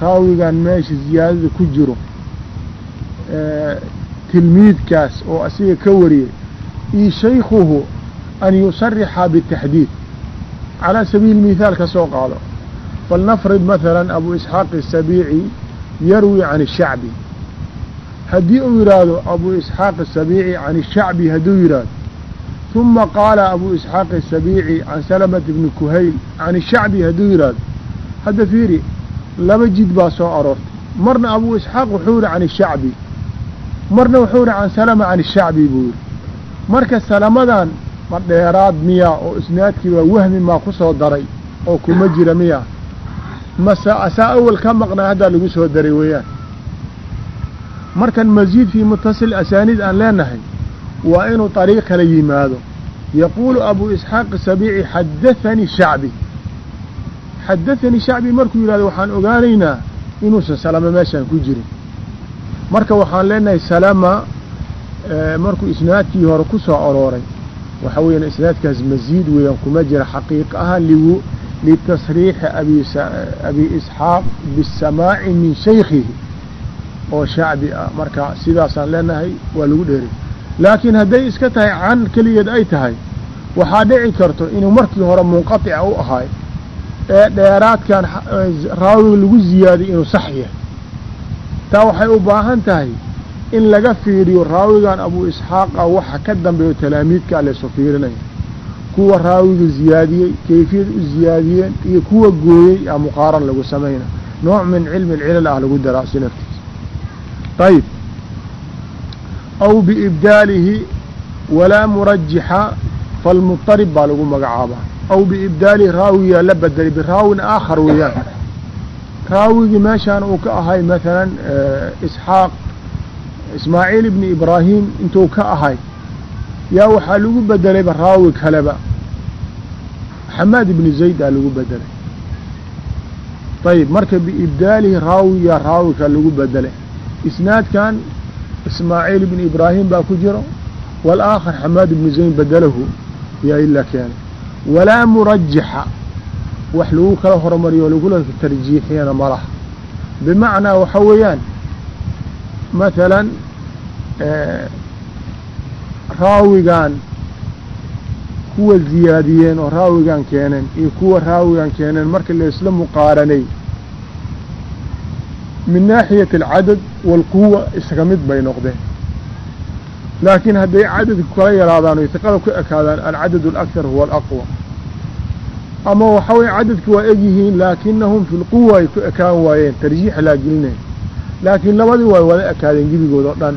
Raawigan meesha ziyaadada ku jiro tilmiidkaas oo asiga ka wariyay iyo shaykhuhu an yusarixa bitaxdiid. Calaa sabiili mithaal ka soo qaado. Falnafrid maala abu isxaaq asabiici yarwi can shacbi haddii uu yidhaahdo abu isxaaq asabiici can shacbi hadduu yidhaahdo ثuma qaala abu isxaaq asabiici can salamata bni kuhayl can ishacbi hadduu yidhaahdo hadda fiiri laba jid baa soo aroortay marna abu isxaaq wuxuu yihi can ishacbi marna wuxuu yihi can salama can ishacbi buu yihi marka salamadan ma dheeraad miyaa oo isnaadkiibaa wahmi maa ku soo daray oo kuma jira miyaa mase asaa awel ka maqnaa haddaa lagu soo daray weeyaan markan masiid fii mutasil asaaniid aan leenahay waa inuu طariiq kala yimaado. Yaquulu abu isxaaq sabiici xadaanii shacbi. Xadaanii shacbi markuu yidhahdo waxaan ogaanaynaa inuusan salama meeshaan ku jirin. Marka waxaan leenahay salama eh, markuu isnaadkii hore ku soo arooray waxa weeyaan isnaadkaas masiid weeyaan kuma jira xaqiiq ahaan litasriixi abi isxaaq bisamaaci min shaykhihi oo shacbi ah. Marka sidaasaan leenahay waa lagu dheeray laakiin hadday iska tahay can keligeed ay tahay waxaa dhici karto inuu markii hore munqaطica u ahaay ee dheeraadkan raawiga lagu ziyaadiy inuu sax yahay. Taa waxay u baahan tahay in laga fiiriyo raawigan abu isxaaqa waxa ka dambeeyo talaamiidkaa laysu fiirinaya. Kuwa raawiga ziyaadiyey kayfiyad u ziyaadiyeen iyo kuwa gooyey aa muqaaran lagu samayna nooc min cilmi cilal ah lagu daraasi naftiisa. Ayb aw biibdaalihi walaa murajixa falmuطarib baa lagu magacaabaa aw biibdaalihi raawiyaa la bedelay biraawin aakhar weeyaan raawigii meeshaan uu ka ahay maalan isxaaq ismaaciil ibni ibraahim intuu ka ahay yaa waxaa lagu bedelayba raawi kaleba xamaad ibni zayd lagu bedelay ayib marka biibdaalihi raawiyaa raawika lagu bedelay isnaadkan ismaaciil ibni ibraahim baa ku jiro waalaakhar xamaad ibni zayd bedelahu yaa ila keenay walaa murajixa wax lagu kala hormariyo lagula tarjiixiyana ma laha bimacnaa waxa weeyaan maalan raawigan kuwa ziyaadiyeen oo raawigan keeneen iyo kuwa raawigan keeneen marka laisla muqaaranay min naaxiyati alcadad walquwa isaga mid bay noqdeen. Laakiin hadday cadadku kala yaraadaan oy tiqada ku ekaadaan alcadad alakthar huwa alaqwa. Ama waxa weye cadadki waa egyihiin laakinahum fi lquwa ay ku ekaan waayeen tarjiix laa gelinay. Laakiin labadii way wada ekaadeen gibigood oo dhan.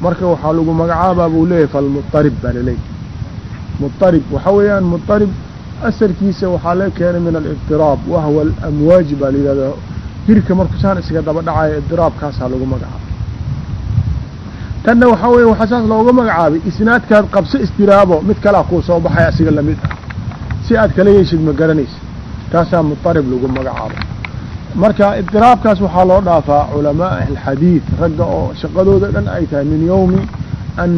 Marka waxaa lagu magacaabaa buu leeyahay falmuarib baa laleeyahy muarib waxa weeyaan muarib asarkiisa waxaa la keenay min alibtiraab wahwa alamwaaj baa la yidhahdaa hirka markuu saan iskaga daba dhacaya idiraabkaasaa lagu magacaabay. Tanna waxaa weeye waxaa saas looga magacaabay isnaadkaad qabso istiraabo mid kalaa kuu soo baxay asiga la mid ah. Si aad kala yeeshid ma garanaysa taasaa muطarib lagu magacaabay. Marka idiraabkaas waxaa loo dhaafaa culamaa alxadiid ragga oo shaqadooda dhan ay tahay min yowmi an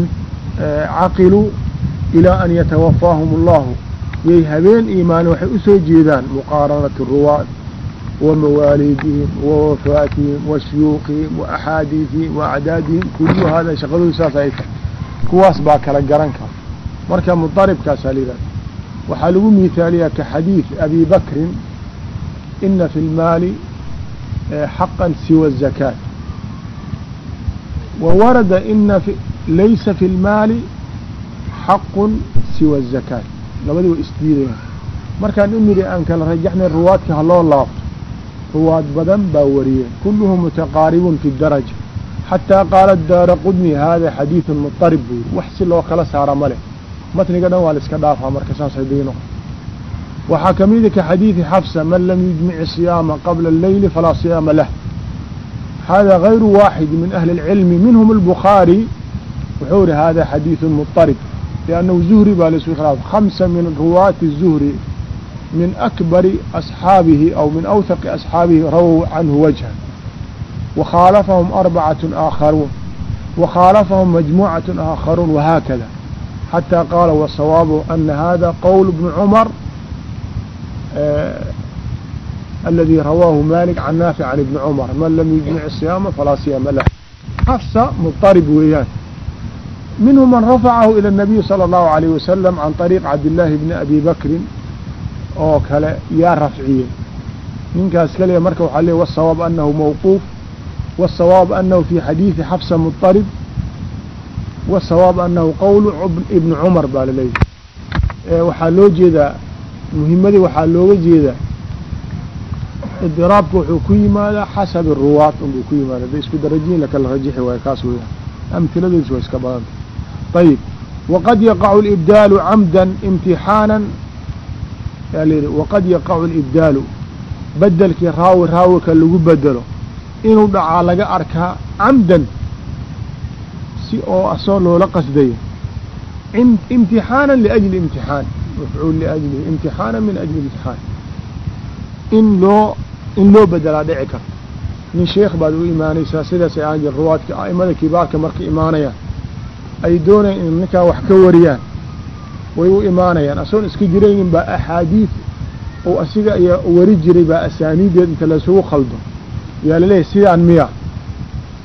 caqiluu ilaa an yatawafaahum allahu. Yay habeen iimaani waxay u soo jeedaan muqaaranati ruwaad wa mawaaliidihim wa wafaatihim wa shuyuuqihim wa axaadiisihim wa acdaadihim kullu hada shaqadooda saas ay tahay kuwaas baa kala garan kara marka mudaribkaasaa la yihahda waxaa lagu mihaaliyaa ka xadiid abi bakrin ina fi lmaali xaqan siwa الzakaat wa warada ina laysa fi lmaali xaqun siwa الzakaat labadii way isdiidayaan markaan u nidhi aan kala rajaxnay ruwaadka haloo laabto ruwaad badan baa wariyeen kulluhu mutaqaaribuun fi daraja xataa qaala daara qudni haada xadiidun mutarib buu yidhi wax si loo kala saara ma leh matniga dhan waa la iska dhaafaa marka saas haddii noqo waxaa ka mida ka xadiidi xafsa man lam yujmic siyaama qabla alleyli falaa siyaama lah hada gayru waaxid min ahli اlcilmi minhum albukhaari wuxuu yihi hada xadiidun mutarib liannahu zuhri baa la isu khamsa min ruwaati zuhri min akbari asxaabihi aw min awthaqi asxaabihi rawow canhu wajha wakhaalafahum arbacaة aakharuun wakhaalafahum majmuucaة aakharuun wahaakada xatى qaala wasawaabu ana hada qowl bni cumar الذي رواه مالك عن نافع عن ابن عمر من لم يجمع الصيام فلا صيام له حفصة مضطرب weeyaan منهم من رفعه إلى النبي صلى الله عليه وسلم عن طريق عبد الله بن أبي بكر oo kale yaa rafciyey ninkaas kaliya marka waxaa leey والصواب أنه موقوف والصواب أنه في حديث حفصة مضطرب والصواب أنه qowl ابن cمر baa laleeyahy waxaa loo jeedaa muhimadii waxaa looga jeedaa idiraabka wuxuu ku yimaadaa xasabi ruwaad unbuu ku yimaada da isku darajiin lakala rajixi waayo kaas weeyaan amhiladoodis waa iska badanta ayib waqad yaqacu libdaalu camdan imtixaanan yaa la yidhi waqad yaqacu libdaalu bedelkii raawi raawika lagu bedelo inuu dhacaa laga arkaa camdan si oo asoo loola qasdayo. Imtixaanan liajli imtixaan. Mafcuul liajlihi imtixaana min ajli imtixaan. In loo in loo bedelaa dhici karto nin sheekh baad u imaanaysaa sidaasay aan jir ruwaadka a'imada kibaarka marka imaanayaan ay doonayaan in ninkaa wax ka wariyaan way u imaanayaan. Asoon iska jiraynin baa axaadiid oo asiga ayaa wari jiray baa asaaniideed inta laysugu khaldo. Yaa laleeyahy sidaan miya.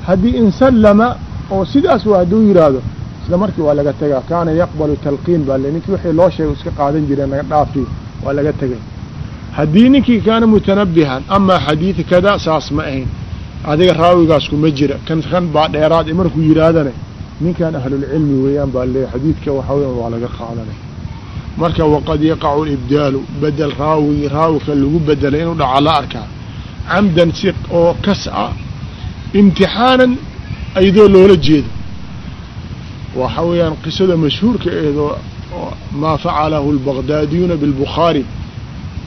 Haddii in sallama oo sidaas waa hadduu yidhaahdo isla markii waa laga tegaa. Kaana yaqbalu talqiin baa le ninkii wixii loo sheegay iska qaadan jireen naga dhaafi waa laga tegay. Haddii ninkii kaana mutanabihan amaa xadiidi kada saas ma ahayn. Adiga raawigaas kuma jira. Kan kan baa dheeraad markuu yidhaahdana ninkan ahlulcilmi weeyaan baa leeyahy xadiidka waxa weya waa laga qaadanay. Marka waqad yaqacu libdaalu bedel raawigi raawika lagu bedelay inuu dhaca la arkaa camdan si oo kas ah imtixaanan ayadoo loola jeedo. Waxa weeyaan qisada mashhuurka eedoo maa facalahu lbaqdaadiyuuna bilbukhaari.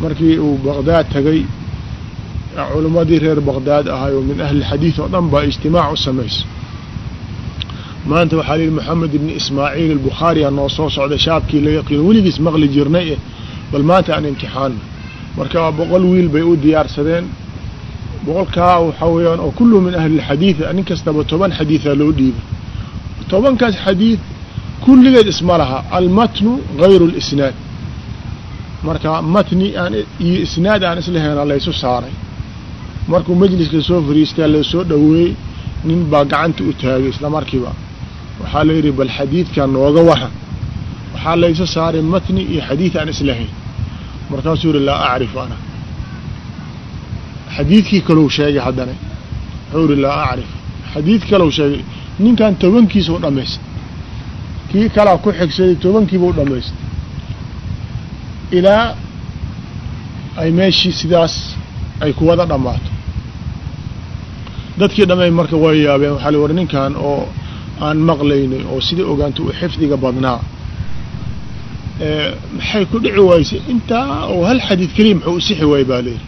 Markii uu baqdaad tagay culimmadii reer baqdaad ahay oo min ahli xadiid oo dhan baa ijtimaac u samaysa maanta waxaa la yidhi moxamed ibni ismaaciil albukhaari ha noo soo socda shaabkii la yaqiin. Weligiis maqli jirnay eh bal maanta aan imtixaanno marka boqol wiil bay u diyaarsadeen boqolkaa waxaa weeyaan oo kulluhu min ahli lxadiid nin kastaba toban xadiidaa loo dhiibay. Tobankaas xadiid kulligeed isma laha almatnu gayru lisnaad marka matni aan iyo isnaad aan islahayna laysu saaray. Markuu majliska soo fariistaa la soo dhoweeyey nin baa gacanta u taagay isla markiiba waxaa la yidhi bal xadiidka nooga waran waxaa laysa saaray matni iyo xadiid aan islahayn markaasuu yihi laa acrif ana. Xadiidkii kalow sheegay haddana wuxuu yihi laa acrif xadiid kalow sheegay ninkan tobankiisa u dhamaystay kii kalaa ku xigsaday tobankiibuu dhamaystay ilaa ay meeshii sidaas ay ku wada dhammaato. Dadkii dhamay marka way yaabeen waxaa la war ninkan oo aan maqlaynay oo sidai ogaanta u xifdiga badnaa. Maxay ku dhici waysay? Intaa oo hal xadiid keliya muxuu usixi waayey baa layidhi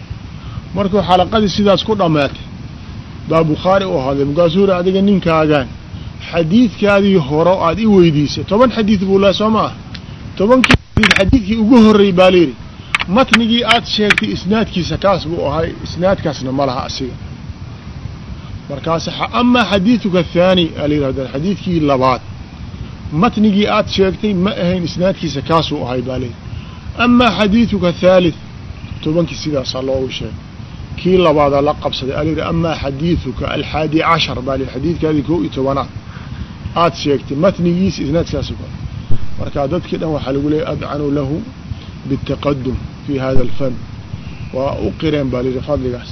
markuu xalaqadii sidaas ku dhammaatay baa bukhaari u hadlay markaasuu uri adiga ninkaagaan xadiidkaadii horo aad i weydiisay. Toban xadiid buu laha soo ma ah tobankii xadiid xadiidkii ugu horreeyey baa layidhi matnigii aad sheegtay isnaadkiisa kaas buu ahay isnaadkaasna ma laha asiga markaas amaa xadiiduka athaani aa la yidhahda xadiidkii labaad matnigii aad sheegtay ma ahayn isnaadkiisa kaasuu ahay baa layidhi amaa xadiiduka athaalith tobankii sidaasaa loogu sheegay. Kii labaadaa la qabsaday aa layidhi amaa xadiiduka alxaadi cashar baa layidhi xadiidkaadii kow iyo tobanaad. Aad sheegtay matnigiisa isnaadkaasi ku marka dadkii dhan waxaa lagu leeyay adcanuu lahu biالtaqadum fi hada alfan. Waa u qireen baa layidhi fadligaas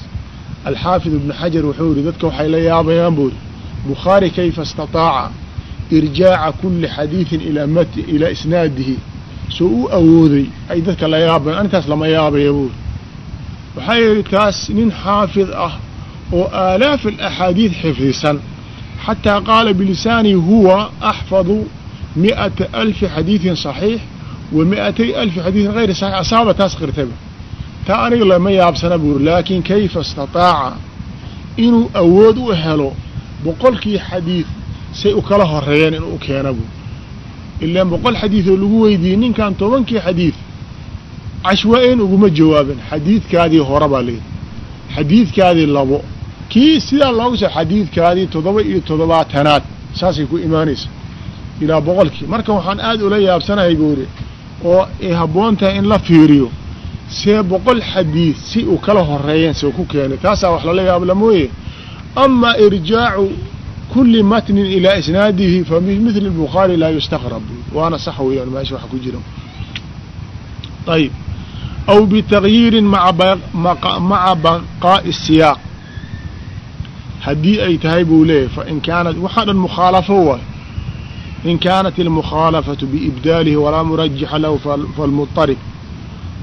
alxaafid ibnu xajar wuxuu yihi dadka waxay la yaabayaan buu yihi bukhaari kayfa istataaca? Irjaaca kuli xadiidin ilaa isnaadihi. Soo u awooday ay dadka la yaabayan arintaas lama yaabaya buu yihi waxaa yihi taas nin xaafid ah oo aalaaf alaxaadiid xifdisan. Xataa qaala bilisaanihi huwa axfadu mi'ata alfi xadiidin صaxiix wa mi'atay alfi xadiidin hayri saxiix. Asaaba taas qirtaba taa aniga lama yaabsana buuri laakiin kayfa istataaca? Inuu awood u helo boqolkii xadiid say u kala horeeyeen inuu keena buuri ilaan boqol xadiid oo lagu weydiiyey ninkan tobankii xadiid cashwaa-in uguma jawaabin. Xadiidkaadii hore baa layidhi xadiidkaadii labo. Kii sidaa looga soo xadiidkaadii toddoba iyo toddobaatanaad saasay ku imaanaysa. Ilaa boqolkii. Marka waxaan aada ula yaabsanahay buuri oo ay habboon tahay in la fiiriyo see boqol xadiid si uu kala horeeyeen see ku keenay taasaa wax lala yaabla mooye ama irjaacu kuli matnin ilaa isnaadihi fa mithli الbukhaari laa yustaqrab waana sax weeyaan meesha wax ku jira ayb aw bitagyiirin maca baqaa'i siyaaq haddii ay tahay buu leeyahy fain kaanat waxaa dhan mukhaalafo waay in kaanat اlmukhaalafatu biibdaalihi walaa murajixa lahu falmuطarib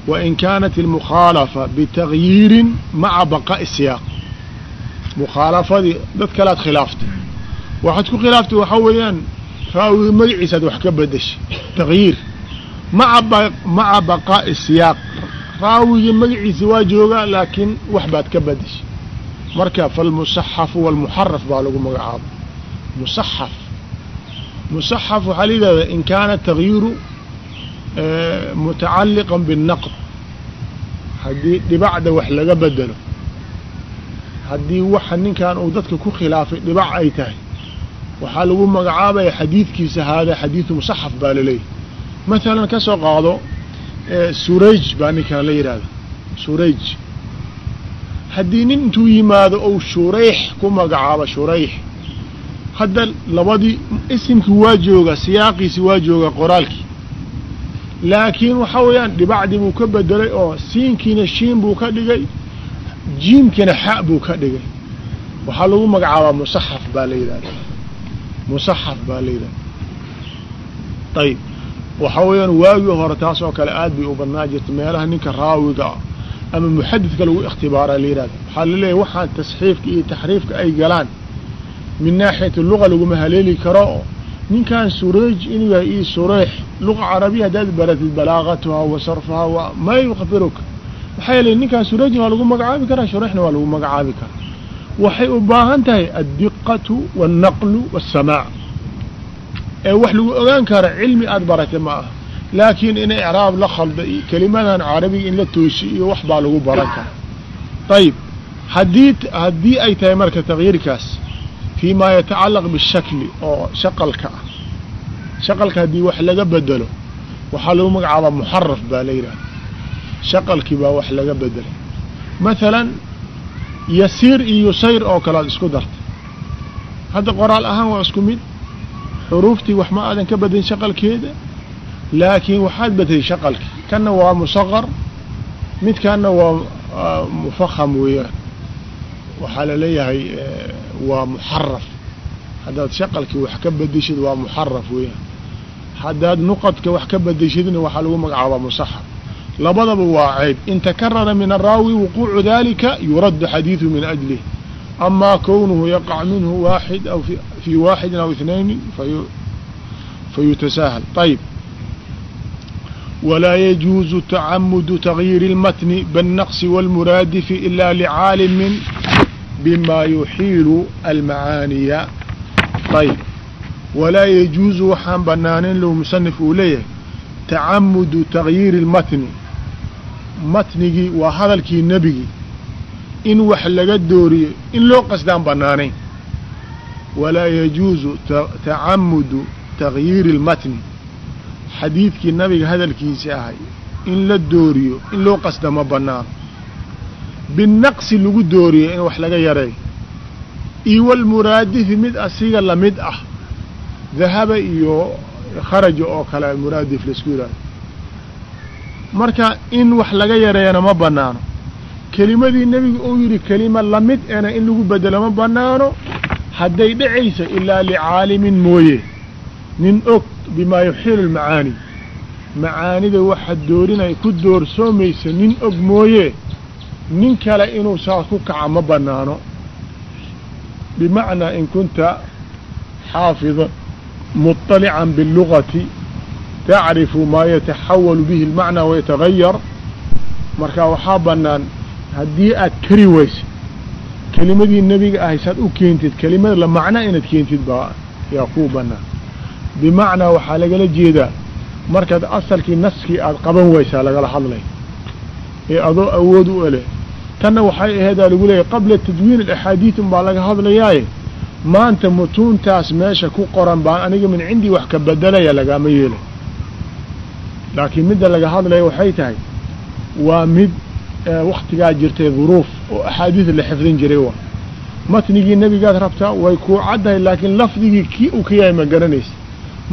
wain kaanat اlmukhaalafa bitagyiirin maca baqaa'i siyaaq mukhaalafadii dad kalead khilaaftay waxaad ku khilaaftay waxaa weeyaan raawiga magaciisaad wax ka bedeshay tagyiir maca baqaa'i siyaaq raawigii magaciisa waa joogaa laakiin wax baad ka bedeshay marka falmusaxafu walmuxaraf baa lagu magacaaba musaxaf musaxaf waxaa la yidhahdaa in kaana tagyiiru mutacalliqan binnaqd haddii dhibacda wax laga bedelo haddii waxa ninkan uu dadka ku khilaafay dhibac ay tahay waxaa lagu magacaabaya xadiidkiisa haadaa xadiidu musaxaf baa laleeyahy mathalan ka soo qaado surayj baa ninkan la yidhahda surayj haddii nin intuu yimaado ou shurayx ku magacaabo shurayx hadda labadii isimkii waa jooga siyaaqiisi waa jooga qoraalkii laakiin waxaa weeyaan dhibacdii buu ka bedelay oo siinkiina shiin buu ka dhigay jiimkiina xa buu ka dhigay. Waxaa lagu magacaabaa musaxaf baa la yidhahda musaxaf baa la yidhahda ayib waxaa weeyaan waagii hore taas oo kale aad bay u badnaa jirta meelaha ninka raawiga ama muxadidka lagu ikhtibaara la yidhahda waxaa laleeyahy waxaan tasxiifka iyo taxriifka ay galaan min naaxiyati luga laguma haleeli karo. oo ninkan surayj inuu yahay io sureyx luga carabiya haddaad baratid balaagatuhaa wa wa maa yukbiruka maxaa yeelay ninkan surayjna waa lagu magacaabi karaa shureixna waa lagu magacaabi karaa. Waxay u baahan tahay addiqatu wاlnaqlu wاsamaac ee wax lagu ogaan karo cilmi aada baratay ma aha. Laakiin in icraab la khalda iyo kelimadan carabiga in la toosi iyo wax baa lagu baran kara ayib haddii haddii ay tahay marka takyiirkaas fii ma yatacalaq bishakli oo shaqalka ah shaqalka haddii wax laga bedelo waxaa lagu magacaabaa muxaraf baa la yidhahda shaqalkii baa wax laga bedelay mathalan yasiir iyo yusayr oo kale ad isku dartay hadda qoraal ahaan waa isku mid xuruuftii wax ma aadan ka bedelin shaqalkeeda laakiin waxaad bedelay shaqalkii kanna waa musaqar midkanna waa mufaham weeyaan waxaa la leeyahay waa muxaraf haddaad shaqalkii wax ka bedeshid waa muxaraf weeyaan haddaad nuqadka wax ka badeshidna waxaa lagu magacaabaa musaxaf labadaba waa ceyb in takarara min araawi wuquucu dalika yuraddu xadiidu min ajlih amaa kownuhu yaqac minhu waaxid aw fii waaxidin aw ithnayni fayutasaahal ayb walaa yajuuzu tacamudu tagyiiri اlmatni biالnaqsi wاlmuraadifi ila licaalimin bima yuxiilu almacaaniya ayb walaa yajuuzu waxaan banaanayn low musanif uu leeyahay tacamudu tagyiiri اlmatni matnigii waa hadalkii nebigii in wax laga dooriyo in loo qasdaan banaanayn walaa yajuuzu tacamudu tagyiiri اlmatni xadiidkii nabiga hadalkiisa ahay in la dooriyo in loo qasda ma banaano binaqsi lagu dooriyo in wax laga yareeyo. Iyo walmuraadifi mid asiga la mid ah dahaba iyo kharaja oo kale muraadif la isku yidhahdo marka in wax laga yareeyana ma banaano kelimadii nebiga uu yidhi kelima la mid ena in lagu bedelo ma banaano hadday dhacaysa ilaa licaalimin mooye. Nin og bimaa yuxiilu lmacaani. Macaanida waxa doorinaya ku doorsoomaysa nin og mooye nin kale inuu saas ku kaca ma banaano bimacnaa in kunta xaafida muطalican biاllugati tacrifu maa yataxawalu bihi اlmacnaa wayatagayar marka waxaa bannaan haddii aad kari weysa kelimadii nebiga ahay saad u keentid kelimada la macna inaad keentid baa yaa kuu bannaan bimacnaa waxaa lagala jeedaa markaad asalkii naskii aad qaban weysaa lagala hadlay ee adoo awood u ele tanna waxay aheedaa lagu leeyahy qabla tadwiin alaxaadiid un baa laga hadlayaaye maanta mutuuntaas meesha ku qoran baan aniga min cindii wax ka bedelaya lagaama yeelay laakiin midda laga hadlaya waxay tahay waa mid waktigaa jirtay duruuf oo axaadiid la xifdin jiray waa. Matnigii nebigaad rabtaa way kuu caddahay laakiin lafdigii kii uu ka yahay ma garanaysa.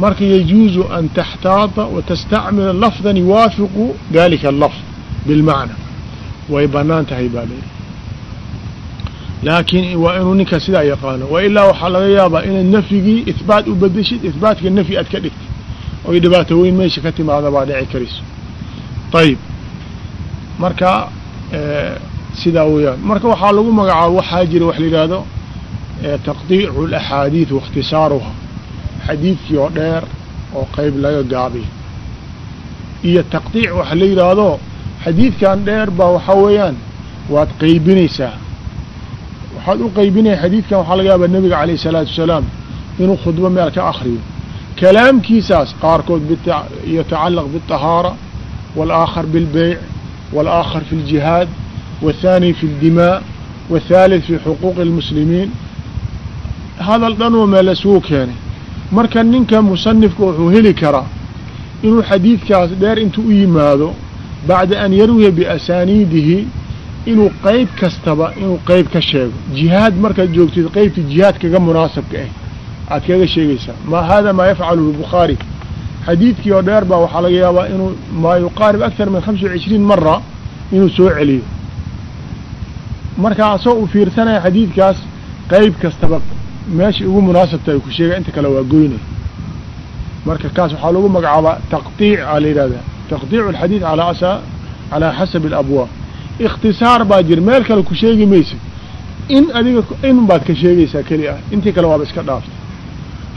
Marka yajuuzu an taxtaata wa tastacmila lafdan yuwaafiqu dalika allafd bilmacna way bannaan tahay baa leeyihi laakiin waa inuu ninka sidaa yaqaano wa ilaa waxaa laga yaabaa inaad nafyigii ihbaat u bedeshid ihbaatka nafyi aad ka dhigtid oy dhibaato weyn meesha ka timaada baa dhici karayso ayib marka sidaa weeyaan marka waxaa lagu magacaabo waxaa jira wax la yidhaahdo taqdiicu alaxaadiid waاkhtisaaruha xadiidkii oo dheer oo qeyb laga gaabiyo iyo taqdiic waxa la yidhaahdo xadiidkan dheer baa waxaa weeyaan waad qeybinaysaa waxaad u qeybinaya xadiidkan waxaa laga yaabaa nebiga calayh isalaatu wasalaam inuu khudbo meel ka akriyo kalaamkiisaas qaarkood yatacalaq biالطahaara wاlآakhar biاlbeyc wاlآakhar fi اljihaad wالthaani fi اldimaa wالthaalith fi xuquuqi اlmuslimiin hadal dhanoo meel isugu keenay marka ninka musanifka wuxuu heli karaa inuu xadiidkaas dheer intuu u yimaado bacda an yarwiya biasaaniidihi inuu qeyb kastaba inuu qeyb ka sheego jihaad markaad joogtid qeybta jihaad kaga munaasabka ah aad kaga sheegaysaa ma hada maa yafcaluhu bukhaari xadiidkii oo dheer baa waxaa laga yaabaa inuu maa yuqaarib aktar min hamsa وacishriin mara inuu soo celiyo marka asoo uu fiirsanaya xadiidkaas qeyb kastaba meesha ugu munaasabta ay ku sheega inta kale waa goynay marka kaas waxaa lagu magacaabaa taqطiic aa la yidhahda taqdiicu alxadiid calaa calaa xasabi alabwaab ikhtisaar baa jir meel kale ku sheegi maysid in adiga in baad ka sheegaysaa keli ah intii kale waaba iska dhaaftay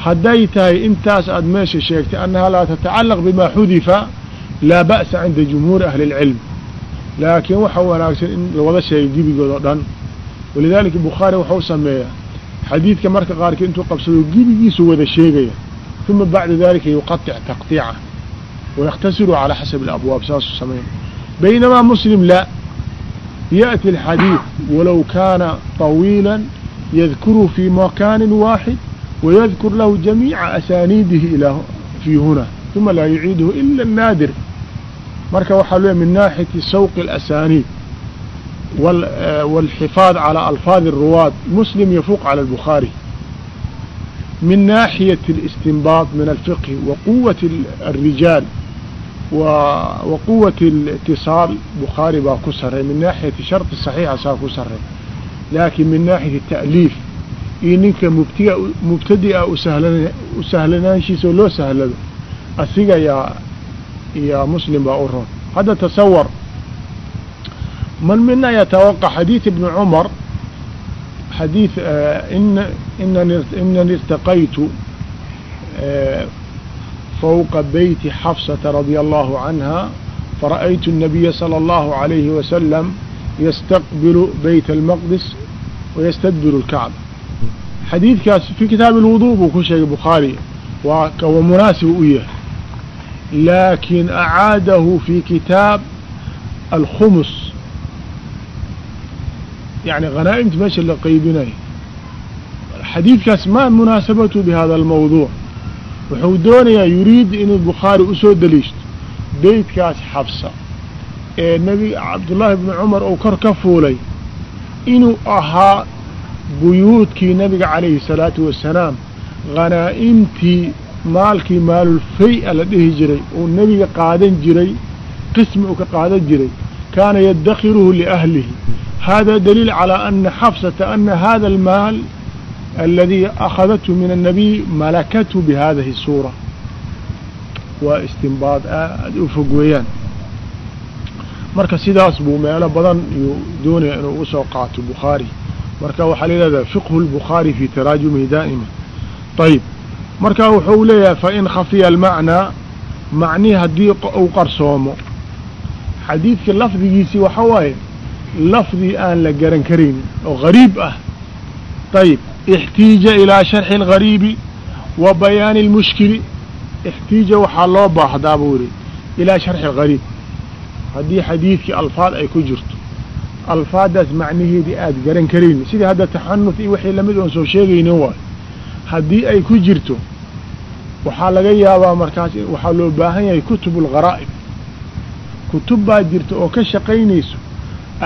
hadday tahay intaas aad meesha sheegtay annahaa laa tatacallaq bimaa xudifa laa ba'sa cinda jumhuuri ahli اlcilm laakiin waxa wanaagsan in lawada sheegay gibigood oo dhan walidaalika bukhaari waxau sameeyaa xadiidka marka qaarkii intuu qabsado gibigiisu wada sheegaya uma bacda dalika yuqatic taqطiica wayakhtasiru calaa xasabi اlabwaab saasuu sameyn baynamaa muslim la yأti الxadiiث walow kaana طawiila yadkuru fi makani waaxid wayadkur lahu jamiica asaaniidihi fii huna uma laa yuciiduhu ila الnaadir marka waxaa ley min naaxiyati sawqi اlasaniid wاlxifaad calى alfaadi الruwaad muslim yafuuq calى الbukhaari min naaxiyati اlistinbaaط min alfiqhi wa quwati الrijaal wa quwati اlاtiصaal bukhaari baa ku sarey min naaxiyati sharطi صaxiixa saa ku sarey laakiin min naaxiyati ta'liif iyo ninka mubtiga mubtadi a u sahlanaanshiisa oo loo sahlado asiga yaa iyo muslim baa u ron hadda tasawar man mina yatawaqa xadiid ibni cumar xadiid inani irtaqaytu fوqa beyti xafsata radia allahu canha fara'aytu الnabiya salى اllahu عalayhi wasalam yastaqbilu beyt اlmaqdis wayastadbiru اlkacba xadiidkaas fii kitaabi اlwudu buu ku sheegay bukhaari waa kawa munaasib u yahay laakin acaadahu fi kitaab alkhumus yani khanaa'imta meesha la qeybinayo xadiidkaas ma munaasabatu bihada almawduuc wuxuu doonayaa yuriid inuu bukhaari u soo deliishto. Beytkaas xabsa ee nebi cabdullaahi bni cumar uu kor ka fuulay inuu ahaa buyuudkii nebiga calayhi salaatu wasalaam khanaa'imtii maalkii maalulfay-a la dhihi jiray uu nebiga qaadan jiray qismi uu ka qaadan jiray kaana yadakhiruhu liahlihi hada daliil calaa ana xafsata ana hada almaal aladii akhadathu min annabiy malakathu bihadihi suura waa istinbaad aad u fog weeyaan marka sidaas buu meelo badan yuu doonaya inuu u soo qaato bukhaari marka waxaa la yihahdaa fiqhu lbukhaari fi taraajumihi daa'ima ayib marka wuxuu leeyahay fain khafiya almacnaa macnihi haddii uu qarsoomo xadiidka lafdigiisii waxa waaye lafdi aan la garan karaynin oo gariib ah ayib اxtiija ilىa sharxi اlgariibi wa bayaani اlmushkili اxtiija waxaa loo baahdaa buu yihi ilaa sharxi اlgariib haddii xadiidkii alfaad ay ku jirto alfaadaas macnaheedii aad garan karaynin sidii hadda taxanuf iyo wixii lamid oon soo sheegaynin waayo haddii ay ku jirto waxaa laga yaabaa markaas waxaa loo baahan yahay kutub اlgharaa'ib kutub baa jirta oo ka shaqaynayso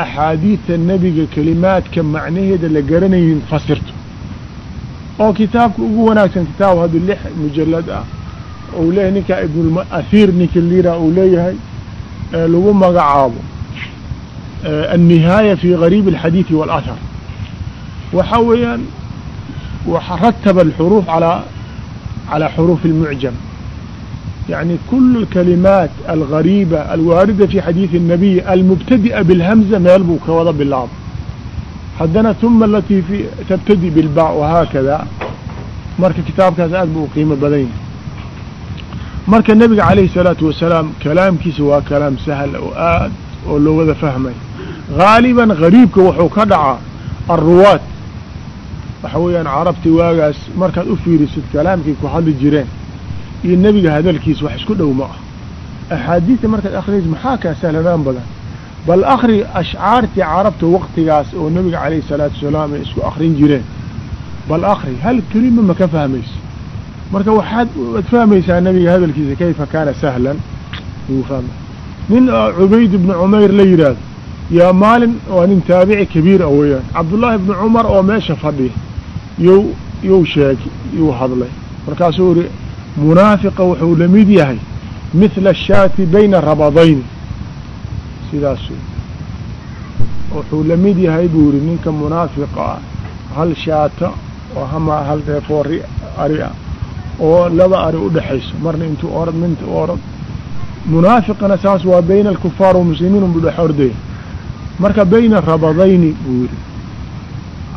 axaadiidta nebiga kelimaadka macnaheeda la garanaynin fasirto oo kitaabka ugu wanaagsan kitaab haddu lix mujalad ah ou leeyahay ninkaa ibnulma'athiir ninka liira uu leeyahay ee lagu magacaabo annihaaya fi gariib alxadiidi waalahar waxa weeyaan rataba alxuruuf alaa calaa xuruufi almucjam يعني كل الكلمات الغريبة الواردة في حديث النبي المبتدئة بالهمزة meel buu ka wada bilaabo haddana uma alatii tabtadi bilba wahaakada marka kitaabkaas aad buu qiimo badan yahay marka nebiga calayhi الsalaatu wasalaam kalaamkiisa waa kalaam sahl oo aad oo loo fahmay. Gaaliban gariibka wuxuu ka dhacaa alruwaad waxa weeyaan carabti waagaas markaad u fiirisid kalaamkay ku hadli jireen iyo nebiga hadalkiis wax isku dhow ma ah axaadiista markaad akrinaysa maxaa kaa sahlanaan badan? Bal akri ashcaartii carabta waktigaas oo nebiga calayhi salaatu wasalaam ay isku akrin jireen bal akri hal kelima ma ka fahmayso marka waxaad waad fahmaysaa nebiga hadalkiisa kayfa kaana sahlan fahmay nin cubayd ibnu cumayr la yidhaahdo yaa maalin waa nin taabici kabiir a weeyaan cabdullaahi ibnu cumar oo meesha fadhiya you yuu sheegay yuu hadlay markaasuu iri munaafiqa wuxuu la mid yahay mithla ashaati bayna rabadayni sidaas wuxuu la mid yahay buu yihi ninka munaafiqa ah hal shaata oo hama hal reefoo ari ah oo laba ari udhexayso marna intuu orad minta orad munaafiqana saas waa bayna alkufaar wamuslimiin unbu dhex ordaya marka bayna rabadayni buu yihi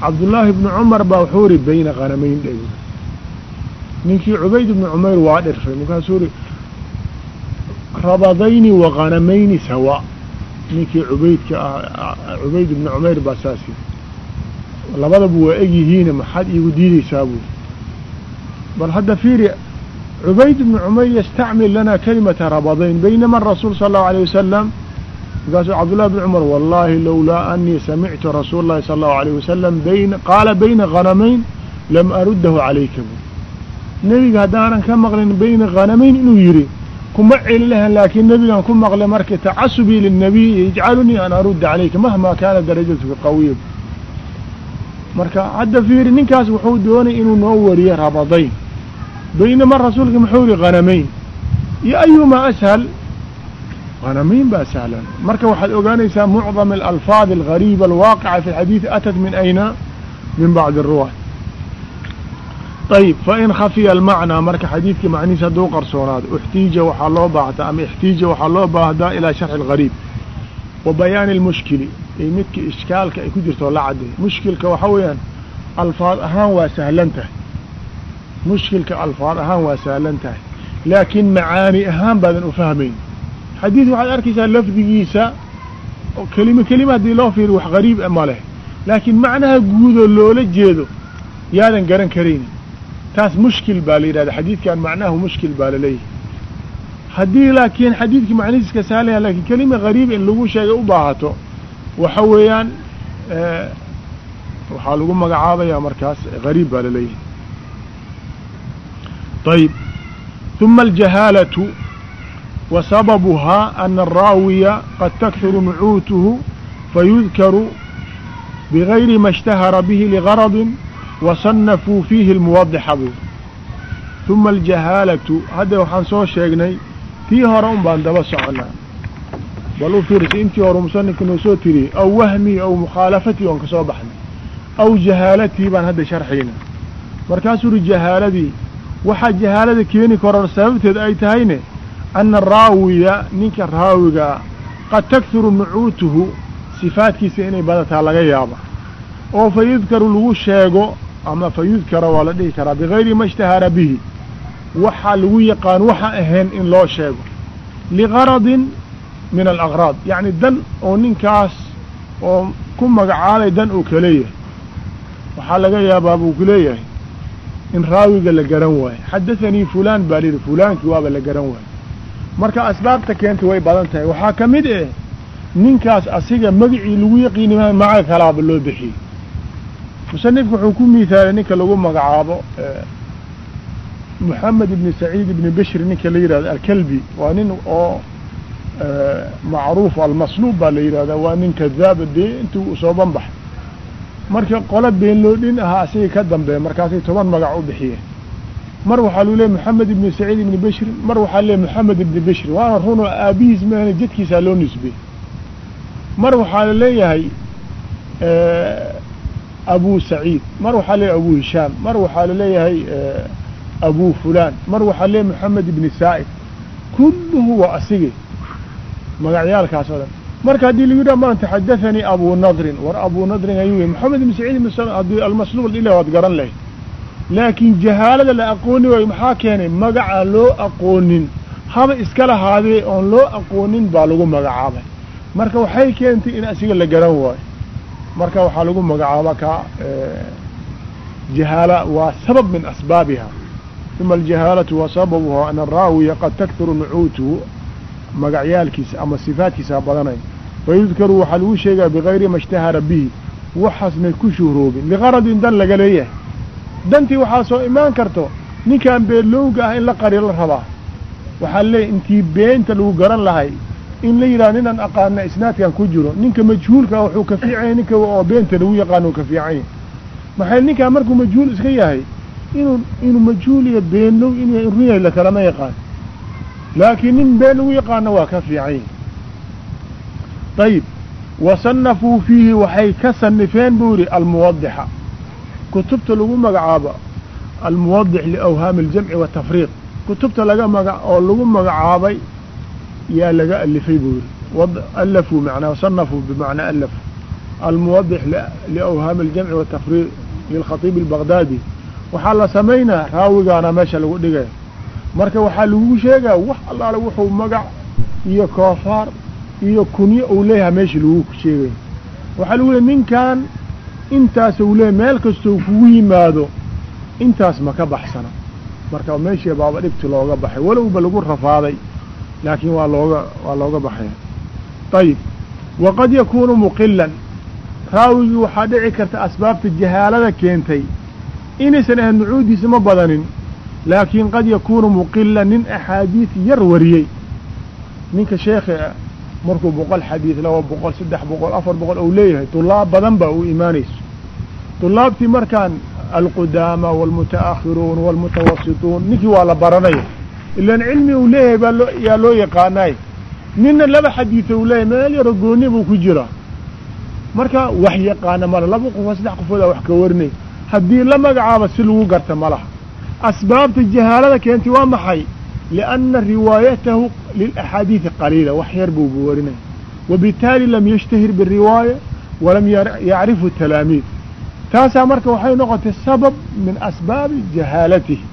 cabdullaahi ibnu cumar baa wuxuu yihi bayna kanamayn dhe ninkii cubayd ibnu cumayr waa dhirfay markaasuu uri rabadayni wa khanamayni sawa ninkii cubaydka ah cubayd ibnu cumayr baa saas yiri labadaba waa eg yihiine maxaad iigu diideysaa buuri bal hadda fiiri cubayd ibnu cumayr yastacmil lana kalimata rabadayn baynama rasuul sala allahu alayh wasalam markaasuu cabdullahi bn cumar wallahi lowlaa anii samictu rasuula اllahi sala allahu alayh wasalam bayna qaala bayna khanamayn lam aruddahu calayka buuri nebiga haddaanan ka maqlin bayna khanamayn inuu yidhi kuma celin lahan laakiin nebigan ku maqlay marka tacasubii lilnabiy yajcalunii an arudda calayka mahma kaana darajatuka qawiya marka hadda fiiri ninkaas wuxuu doonay inuu noo wariyo rabadayn. Baynama rasuulka muxuu yihi khanamayn iyo ayumaa ashal khanamayn baa sahlan. Marka waxaad ogaanaysaa mucdam alalfaad algariiba alwaaqica fi lxadiidi atat min ayna? Min bacdi aruwaat ayb fain khafiya almacnaa marka xadiidkii macnihiis hadduu qarsoonaado ixtiija waxaa loo baahdaa ama ixtiija waxaa loo baahdaa ilaa sharxi lgariib wa bayaani almushkili iyo midka ishkaalka ay ku jirto la cadday mushkilka waxa weeyaan alfaad ahaan waa sahlan tahay. mushkilka alfaad ahaan waa sahlan tahay. laakiin macaani ahaan baadan u fahmayn xadiid waxaad arkaysaa lafdigiisa oo kelimo kelima haddii loo fiiri wax gariib ma leh laakiin macnaha guudoo loola jeedo yaadan garan karaynin taas mushkil baa la yidhahda xadiidkan macnahu mushkil baa laleeyahay haddii laakiin xadiidkii macnihiiska sahlaya lakiin kelima gariib in lagu sheegay u baahato waxa weeyaan waxaa lagu magacaabaya markaas gariib baa laleeyahay ayb ثuma الجahaalة wa sababuhaa ana الraawiya qad takhiru nucuutuhu fayudkaru bغayri ma اshtahara bihi لغarض wasanafuu fiihi almuwadixa buu uma aljahaalatu hadda waxaan soo sheegnay tii hore un baan daba soconaa bal u fiirsi intii hore musanifku noo soo tiriyey aw wahmii aw mukhaalafatii oon ka soo baxnay aw jahaalatii baan hadda sharxaynaa markaasuu uhi jahaaladii waxaa jahaalada keeni karoon sababteed ay tahayne anna araawiya ninka raawigaa qad takhuru nucuutuhu sifaadkiisa inay badataa laga yaaba oo fa yudkaru lagu sheego ama fa yudkara waa la dhihi karaa bigayri ma ishtahara bihi. Waxaa lagu yaqaan waxa ahayn in loo sheego. Ligaradin min alaqraad yacni dan oo ninkaas oo ku magacaabay dan uu ka leeyahay waxaa laga yaabaa buu ku leeyahay in raawiga la garan waayo. Xadathanii fulaan baa layidhi fulaankii waaba la garan waayo. Marka asbaabta keenta way badan tahay. Waxaa ka mid eh ninkaas asiga magicii lagu yaqiini maayo maca kalaaba loo bixiyey musanifku wuxuu ku miithaalay ninka lagu magacaabo moxamed ibni saciid ibni bishri ninka la yidhahdo alkalbi. Waa nin oo macruuf almasluub baa la yidhahdaa waa nin kadaaba dee intuu u soo banbaxay marka qola beenloodhin ahaa asiga ka dambeeya markaasay toban magac u bixiyeen. Mar waxaa lu leeyay moxamed ibni saciid ibni bishri mar waxaa leeyay moxamed ibni bishri waana runoo aabihiis maahane jadkiisaa loo nisbey mar waxaa la leeyahay abu saciid mar waxaa leeyahay abu hishaam mar waxaa la leeyahay abu fulaan mar waxaa leeyahay moxamed ibni saa'id kulluhu waa asige magacyaalkaas dhan. Marka haddii lagu yidhaha maanta xadathanii abu nadrin. War abu nadrin ayuu moxamed ibni saciid haddii almasluub ila waad garan lahayd. Laakiin jahaalada la aqooni waayo maxaa keenay? Magaca loo aqoonin. Haba iska lahaadee oon loo aqoonin baa lagu magacaabay. Marka waxay keentay in asiga la garan waayo marka waxaa lagu magacaaba ka jahaala waa sabab min asbaabiha. Uma aljahaalatu wa sababuha an araawiya qad takhiru nucuutuhu magacyaalkiisa ama sifaadkiisa badanay. Fayudkaru waxaa lagu sheegaya bigayri ma ishtahara bihi waxaasnay ku shuhroobin ligaradin dan laga leeyahay. Dantii waxaa soo imaan karto ninkan beelowga ah in la qari la rabaa. Waxaa leeyahy intii beenta lagu garan lahay in la yidhaha ninaan aqaana isnaadkan ku jiro ninka majhuulkaa wuxuu ka fiicanya ninka oo beenta lagu yaqaano ka fiicanya maxay ninkaa markuu majhuul iska yahay inuu inuu majhuul iyo beenlow inuu run yahay lakalama yaqaan. Laakiin nin been lagu yaqaano waa ka fiicanya ayib wasanafuu fiihi waxay ka sanifeen buu yihi almuwadixa kutubta lagu magacaabo almuwadix liawhaami aljamci watafriiq kutubta laga maga oo lagu magacaabay yaa laga alifay buu yihi alafuu manaa sanafuu bimacnaa alafuu almuwadix liawhaami aljamci watafriiq lilkhatiib albagdaadi waxaa la samaynaa raawigaana meesha lagu dhigaya marka waxaa lagu sheegaa wax allaale wuxuu magac iyo koofaar iyo kunyo uu leeyahay meesha lagu sheegaya waxaa lagu leey ninkan intaas uu leeyahy meel kastoo kugu yimaado intaas ma ka baxsana. Marka meeshii baaba dhibti looga baxay walowba lagu rafaaday laakiin waa looga waa looga baxaya ayib waqad yakuunu muqilan raawigii waxaa dhici karta asbaabta jahaalada keentay inaysan ahayn nucuudiisa ma badanin laakiin qad yakuunu muqilan nin axaadiis yar wariyey ninka sheekha markuu boqol xadiis laba boqol saddex boqol afar boqol ou leeyahay tulaab badan baa uu imaanayso tulaabtii markaan alqudaama waalmutaakhiruun waalmutawasituun ninkii waa la baranaya ilaan cilmi uu leeyahay baa loo yaa loo yaqaanaay. Ninna laba xadiisa uu leeyahay meel yaro gooni buu ku jiraa marka wax yaqaana mala laba qofood saddex qofoodaa wax ka warinay. Haddii la magacaaba si lagu garta ma laha. Asbaabta jahaalada keentay waa maxay? Lianna riwaayatahu lilaxaadiidi qaliila wax yar buubu warinaya wabitaali lam yashtahir biriwaaya walam yacrifu talaamiid. Taasaa marka waxay noqotay sabab min asbaabi jahaalatihi.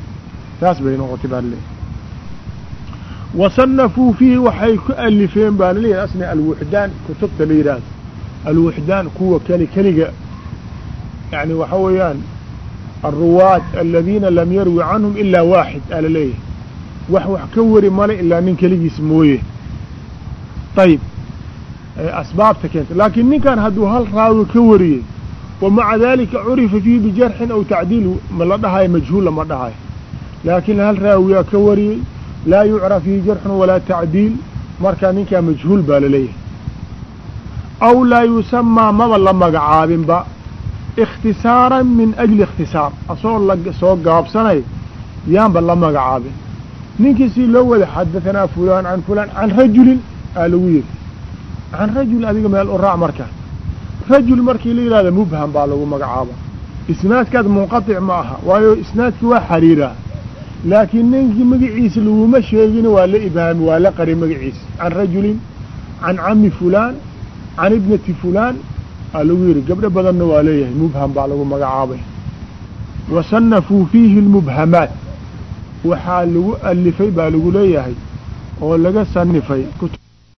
Taas bay noqotay baa laleeyahy wasanafuu fiihi waxay ku alifeen baa laleeyahy asna alwuxdaan kutubta la yidhaahdo alwuxdaan kuwa keli keliga yani waxa weeyaan alruwaat aladiina lam yarwi canhum ilaa waaxid aa la leeyahay wax wax ka wari male ilaa nin keligiis mooye ayib asbaabta keenta laakiin ninkan hadduu hal raawi ka wariyey wa maca dalika curifa fiihi bijarxin aw tacdiil ma la dhahayo majhuula ma dhahayo laakiin hal raawiyaa ka wariyey laa yucraf fiihi jarxun walaa tacdiil markaa ninkaa majhuul baa la leeyahay aw laa yusamaa maba la magacaabinba ikhtisaaran min ajli ikhtisaar asoo la soo gaabsanay yaanba la magacaabin ninkii si loo wada xadahanaa fulaan can fulaan can rajulin aa lagu yidhi can rajul adiga meel u raac markaa rajul markii la yidhahda mubham baa lagu magacaaba isnaadkaas munqaطic ma aha waayo isnaadki waa xariiraa laakiin ninkii magaciisa laguma sheegin waa la ibhaami waa la qari magaciisa. Can rajulin can cami fulaan can ibnati fulaan aa lagu yidhi gabdho badanna waa leeyahay mubham baa lagu magacaabay. Wasanafuu fiihi اlmubhamaat waxaa lagu alifay baa lagu leeyahay oo laga sanifay